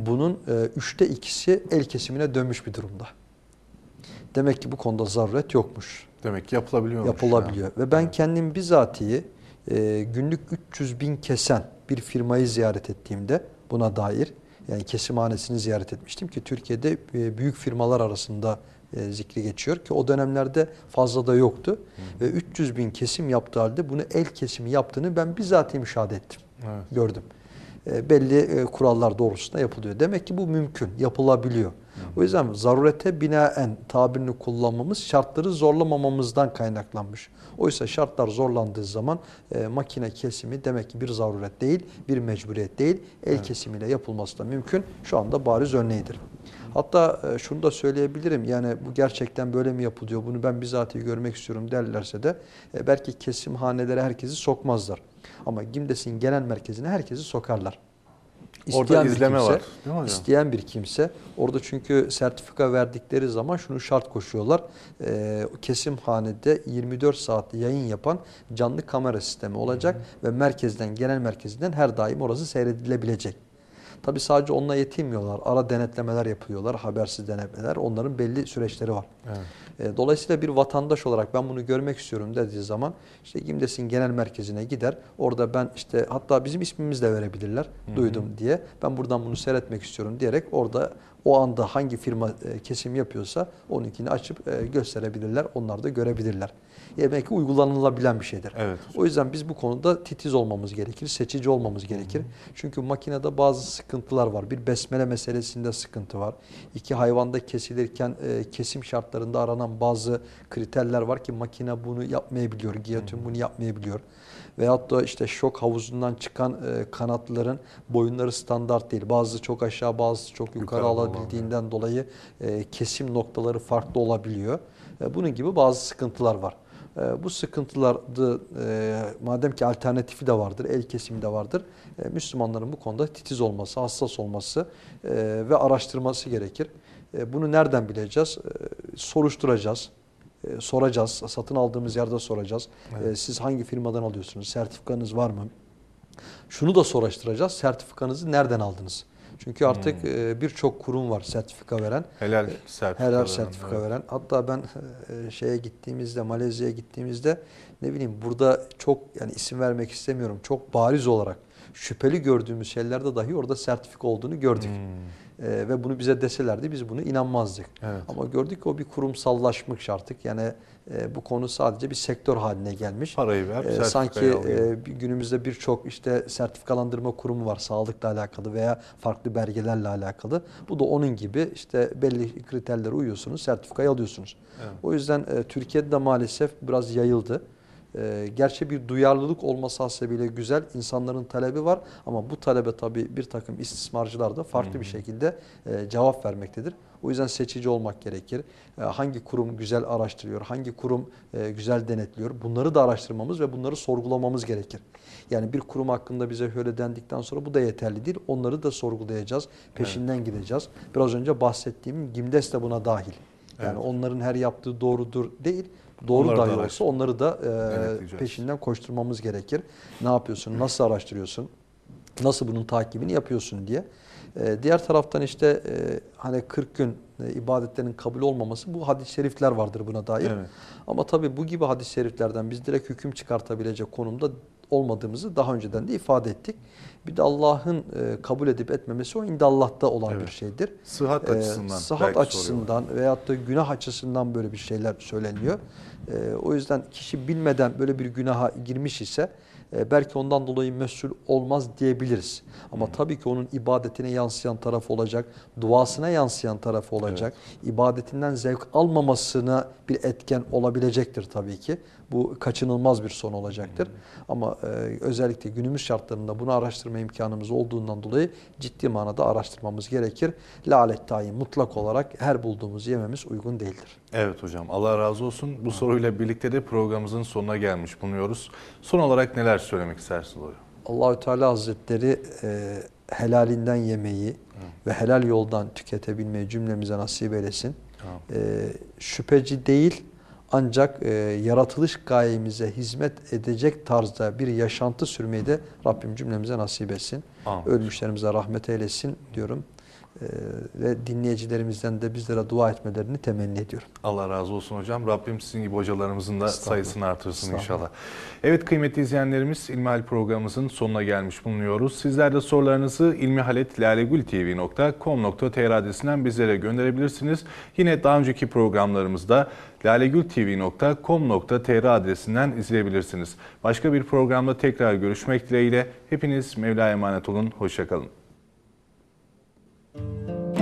Speaker 2: Bunun e, üçte ikisi el kesimine dönmüş bir durumda. Demek ki bu konuda zaruret yokmuş.
Speaker 1: Demek ki yapılabiliyor.
Speaker 2: Yapılabiliyor. Ve ben kendim bizatihi e, günlük 300 bin kesen bir firmayı ziyaret ettiğimde buna dair yani kesimhanesini ziyaret etmiştim ki Türkiye'de e, büyük firmalar arasında e, zikri geçiyor ki o dönemlerde fazla da yoktu. Ve 300 bin kesim yaptığı halde bunu el kesimi yaptığını ben bizatihi müşahede ettim.
Speaker 1: Evet.
Speaker 2: Gördüm. E, belli e, kurallar doğrultusunda yapılıyor. Demek ki bu mümkün, yapılabiliyor. O yüzden zarurete binaen tabirini kullanmamız şartları zorlamamamızdan kaynaklanmış. Oysa şartlar zorlandığı zaman e, makine kesimi demek ki bir zaruret değil, bir mecburiyet değil. El kesimiyle yapılması da mümkün. Şu anda bariz örneğidir. Hatta e, şunu da söyleyebilirim. Yani bu gerçekten böyle mi yapılıyor? Bunu ben bizatihi görmek istiyorum derlerse de e, belki kesimhanelere herkesi sokmazlar. Ama GİMDES'in genel merkezine herkesi sokarlar.
Speaker 1: Orada
Speaker 2: bir
Speaker 1: izleme
Speaker 2: kimse,
Speaker 1: var, değil mi?
Speaker 2: İsteyen bir kimse orada çünkü sertifika verdikleri zaman şunu şart koşuyorlar. E, kesimhanede 24 saat yayın yapan canlı kamera sistemi olacak ve merkezden genel merkezinden her daim orası seyredilebilecek. Tabi sadece onunla yetinmiyorlar. Ara denetlemeler yapıyorlar, habersiz denetlemeler. Onların belli süreçleri var.
Speaker 1: Evet.
Speaker 2: E, Dolayısıyla bir vatandaş olarak ben bunu görmek istiyorum dediği zaman işte GİMDES'in genel merkezine gider. Orada ben işte hatta bizim ismimizi de verebilirler duydum diye. Ben buradan bunu seyretmek istiyorum diyerek orada o anda hangi firma e, kesim yapıyorsa onunkini açıp e, gösterebilirler. Onlar da görebilirler. Demek ki uygulanılabilen bir şeydir.
Speaker 1: Evet.
Speaker 2: O yüzden biz bu konuda titiz olmamız gerekir, seçici olmamız gerekir. Çünkü makinede bazı sıkıntılar var. Bir besmele meselesinde sıkıntı var. İki hayvanda kesilirken e, kesim şartlarında aranan bazı kriterler var ki makine bunu yapmayabiliyor, giyotin bunu yapmayabiliyor. Veyahut da işte şok havuzundan çıkan e, kanatların boyunları standart değil. Bazısı çok aşağı, bazısı çok yukarı,
Speaker 1: Yukarı
Speaker 2: alabildiğinden dolayı e, kesim noktaları farklı olabiliyor. E, bunun gibi bazı sıkıntılar var. E, bu sıkıntılarda e, madem ki alternatifi de vardır, el kesimi de vardır. e, Müslümanların bu konuda titiz olması, hassas olması e, ve araştırması gerekir. E, bunu nereden bileceğiz? E, soruşturacağız. E, soracağız. Satın aldığımız yerde soracağız. E, siz hangi firmadan alıyorsunuz? Sertifikanız var mı? Şunu da soruşturacağız. Sertifikanızı nereden aldınız? Çünkü artık e, birçok kurum var sertifika veren.
Speaker 1: Helal sertifika.
Speaker 2: Helal
Speaker 1: veren,
Speaker 2: sertifika
Speaker 1: evet.
Speaker 2: veren. Hatta ben e, şeye gittiğimizde, Malezya'ya gittiğimizde ne bileyim burada çok yani isim vermek istemiyorum. Çok bariz olarak şüpheli gördüğümüz şeylerde dahi orada sertifika olduğunu gördük.
Speaker 1: Hmm.
Speaker 2: E, ve bunu bize deselerdi biz bunu inanmazdık.
Speaker 1: Evet.
Speaker 2: Ama gördük ki o bir kurumsallaşmış artık. Yani e, bu konu sadece bir sektör haline gelmiş.
Speaker 1: Parayı ver,
Speaker 2: E, sanki e, günümüzde birçok işte sertifikalandırma kurumu var sağlıkla alakalı veya farklı belgelerle alakalı. Bu da onun gibi işte belli kriterlere uyuyorsunuz, sertifikayı alıyorsunuz.
Speaker 1: Evet.
Speaker 2: O yüzden e, Türkiye'de de maalesef biraz yayıldı. E, gerçi bir duyarlılık olması hasebiyle güzel. insanların talebi var ama bu talebe tabii bir takım istismarcılar da farklı bir şekilde e, cevap vermektedir. O yüzden seçici olmak gerekir. E, hangi kurum güzel araştırıyor, hangi kurum e, güzel denetliyor bunları da araştırmamız ve bunları sorgulamamız gerekir. Yani bir kurum hakkında bize şöyle dendikten sonra bu da yeterli değil. Onları da sorgulayacağız, peşinden gideceğiz. Biraz önce bahsettiğim GİMDES de buna dahil. Yani
Speaker 1: Evet.
Speaker 2: onların her yaptığı doğrudur değil. Doğru
Speaker 1: Onları da
Speaker 2: dahi olsa
Speaker 1: araştır-
Speaker 2: onları da e, peşinden koşturmamız gerekir. Ne yapıyorsun, nasıl araştırıyorsun, nasıl bunun takibini yapıyorsun diye. E, diğer taraftan işte e, hani 40 gün e, ibadetlerin kabul olmaması bu hadis-i şerifler vardır buna dair.
Speaker 1: Evet.
Speaker 2: Ama tabii bu gibi hadis-i şeriflerden biz direkt hüküm çıkartabilecek konumda olmadığımızı daha önceden de ifade ettik. Bir de Allah'ın e, kabul edip etmemesi o indallah'ta olan
Speaker 1: Evet.
Speaker 2: bir şeydir.
Speaker 1: Sıhhat
Speaker 2: Ee,
Speaker 1: açısından
Speaker 2: sıhhat açısından veyahut da günah açısından böyle bir şeyler söyleniyor. Ee, o yüzden kişi bilmeden böyle bir günaha girmiş ise e, belki ondan dolayı mesul olmaz diyebiliriz. Ama tabii ki onun ibadetine yansıyan tarafı olacak, duasına yansıyan tarafı olacak. ibadetinden zevk almamasına bir etken olabilecektir tabii ki. Bu kaçınılmaz bir son olacaktır. Ama e, özellikle günümüz şartlarında bunu araştırma imkanımız olduğundan dolayı ciddi manada araştırmamız gerekir. Lalet tayin mutlak olarak her bulduğumuz yememiz uygun değildir.
Speaker 1: Evet hocam Allah razı olsun. Bu soruyla birlikte de programımızın sonuna gelmiş bulunuyoruz. Son olarak neler söylemek istersiniz hocam?
Speaker 2: Allahü Teala Hazretleri e, helalinden yemeyi ve helal yoldan tüketebilmeyi cümlemize nasip eylesin. E, şüpheci değil ancak e, yaratılış gayemize hizmet edecek tarzda bir yaşantı sürmeyi de Rabbim cümlemize nasip etsin.
Speaker 1: Amin.
Speaker 2: Ölmüşlerimize rahmet eylesin diyorum. E, ve dinleyicilerimizden de bizlere dua etmelerini temenni ediyorum.
Speaker 1: Allah razı olsun hocam. Rabbim sizin gibi hocalarımızın da sayısını artırsın inşallah. Evet kıymetli izleyenlerimiz İlmihal programımızın sonuna gelmiş bulunuyoruz. Sizler de sorularınızı ilmihaletlalegültv.com.tr adresinden bizlere gönderebilirsiniz. Yine daha önceki programlarımızda lalegültv.com.tr adresinden izleyebilirsiniz. Başka bir programda tekrar görüşmek dileğiyle. Hepiniz Mevla'ya emanet olun. Hoşçakalın. Thank you.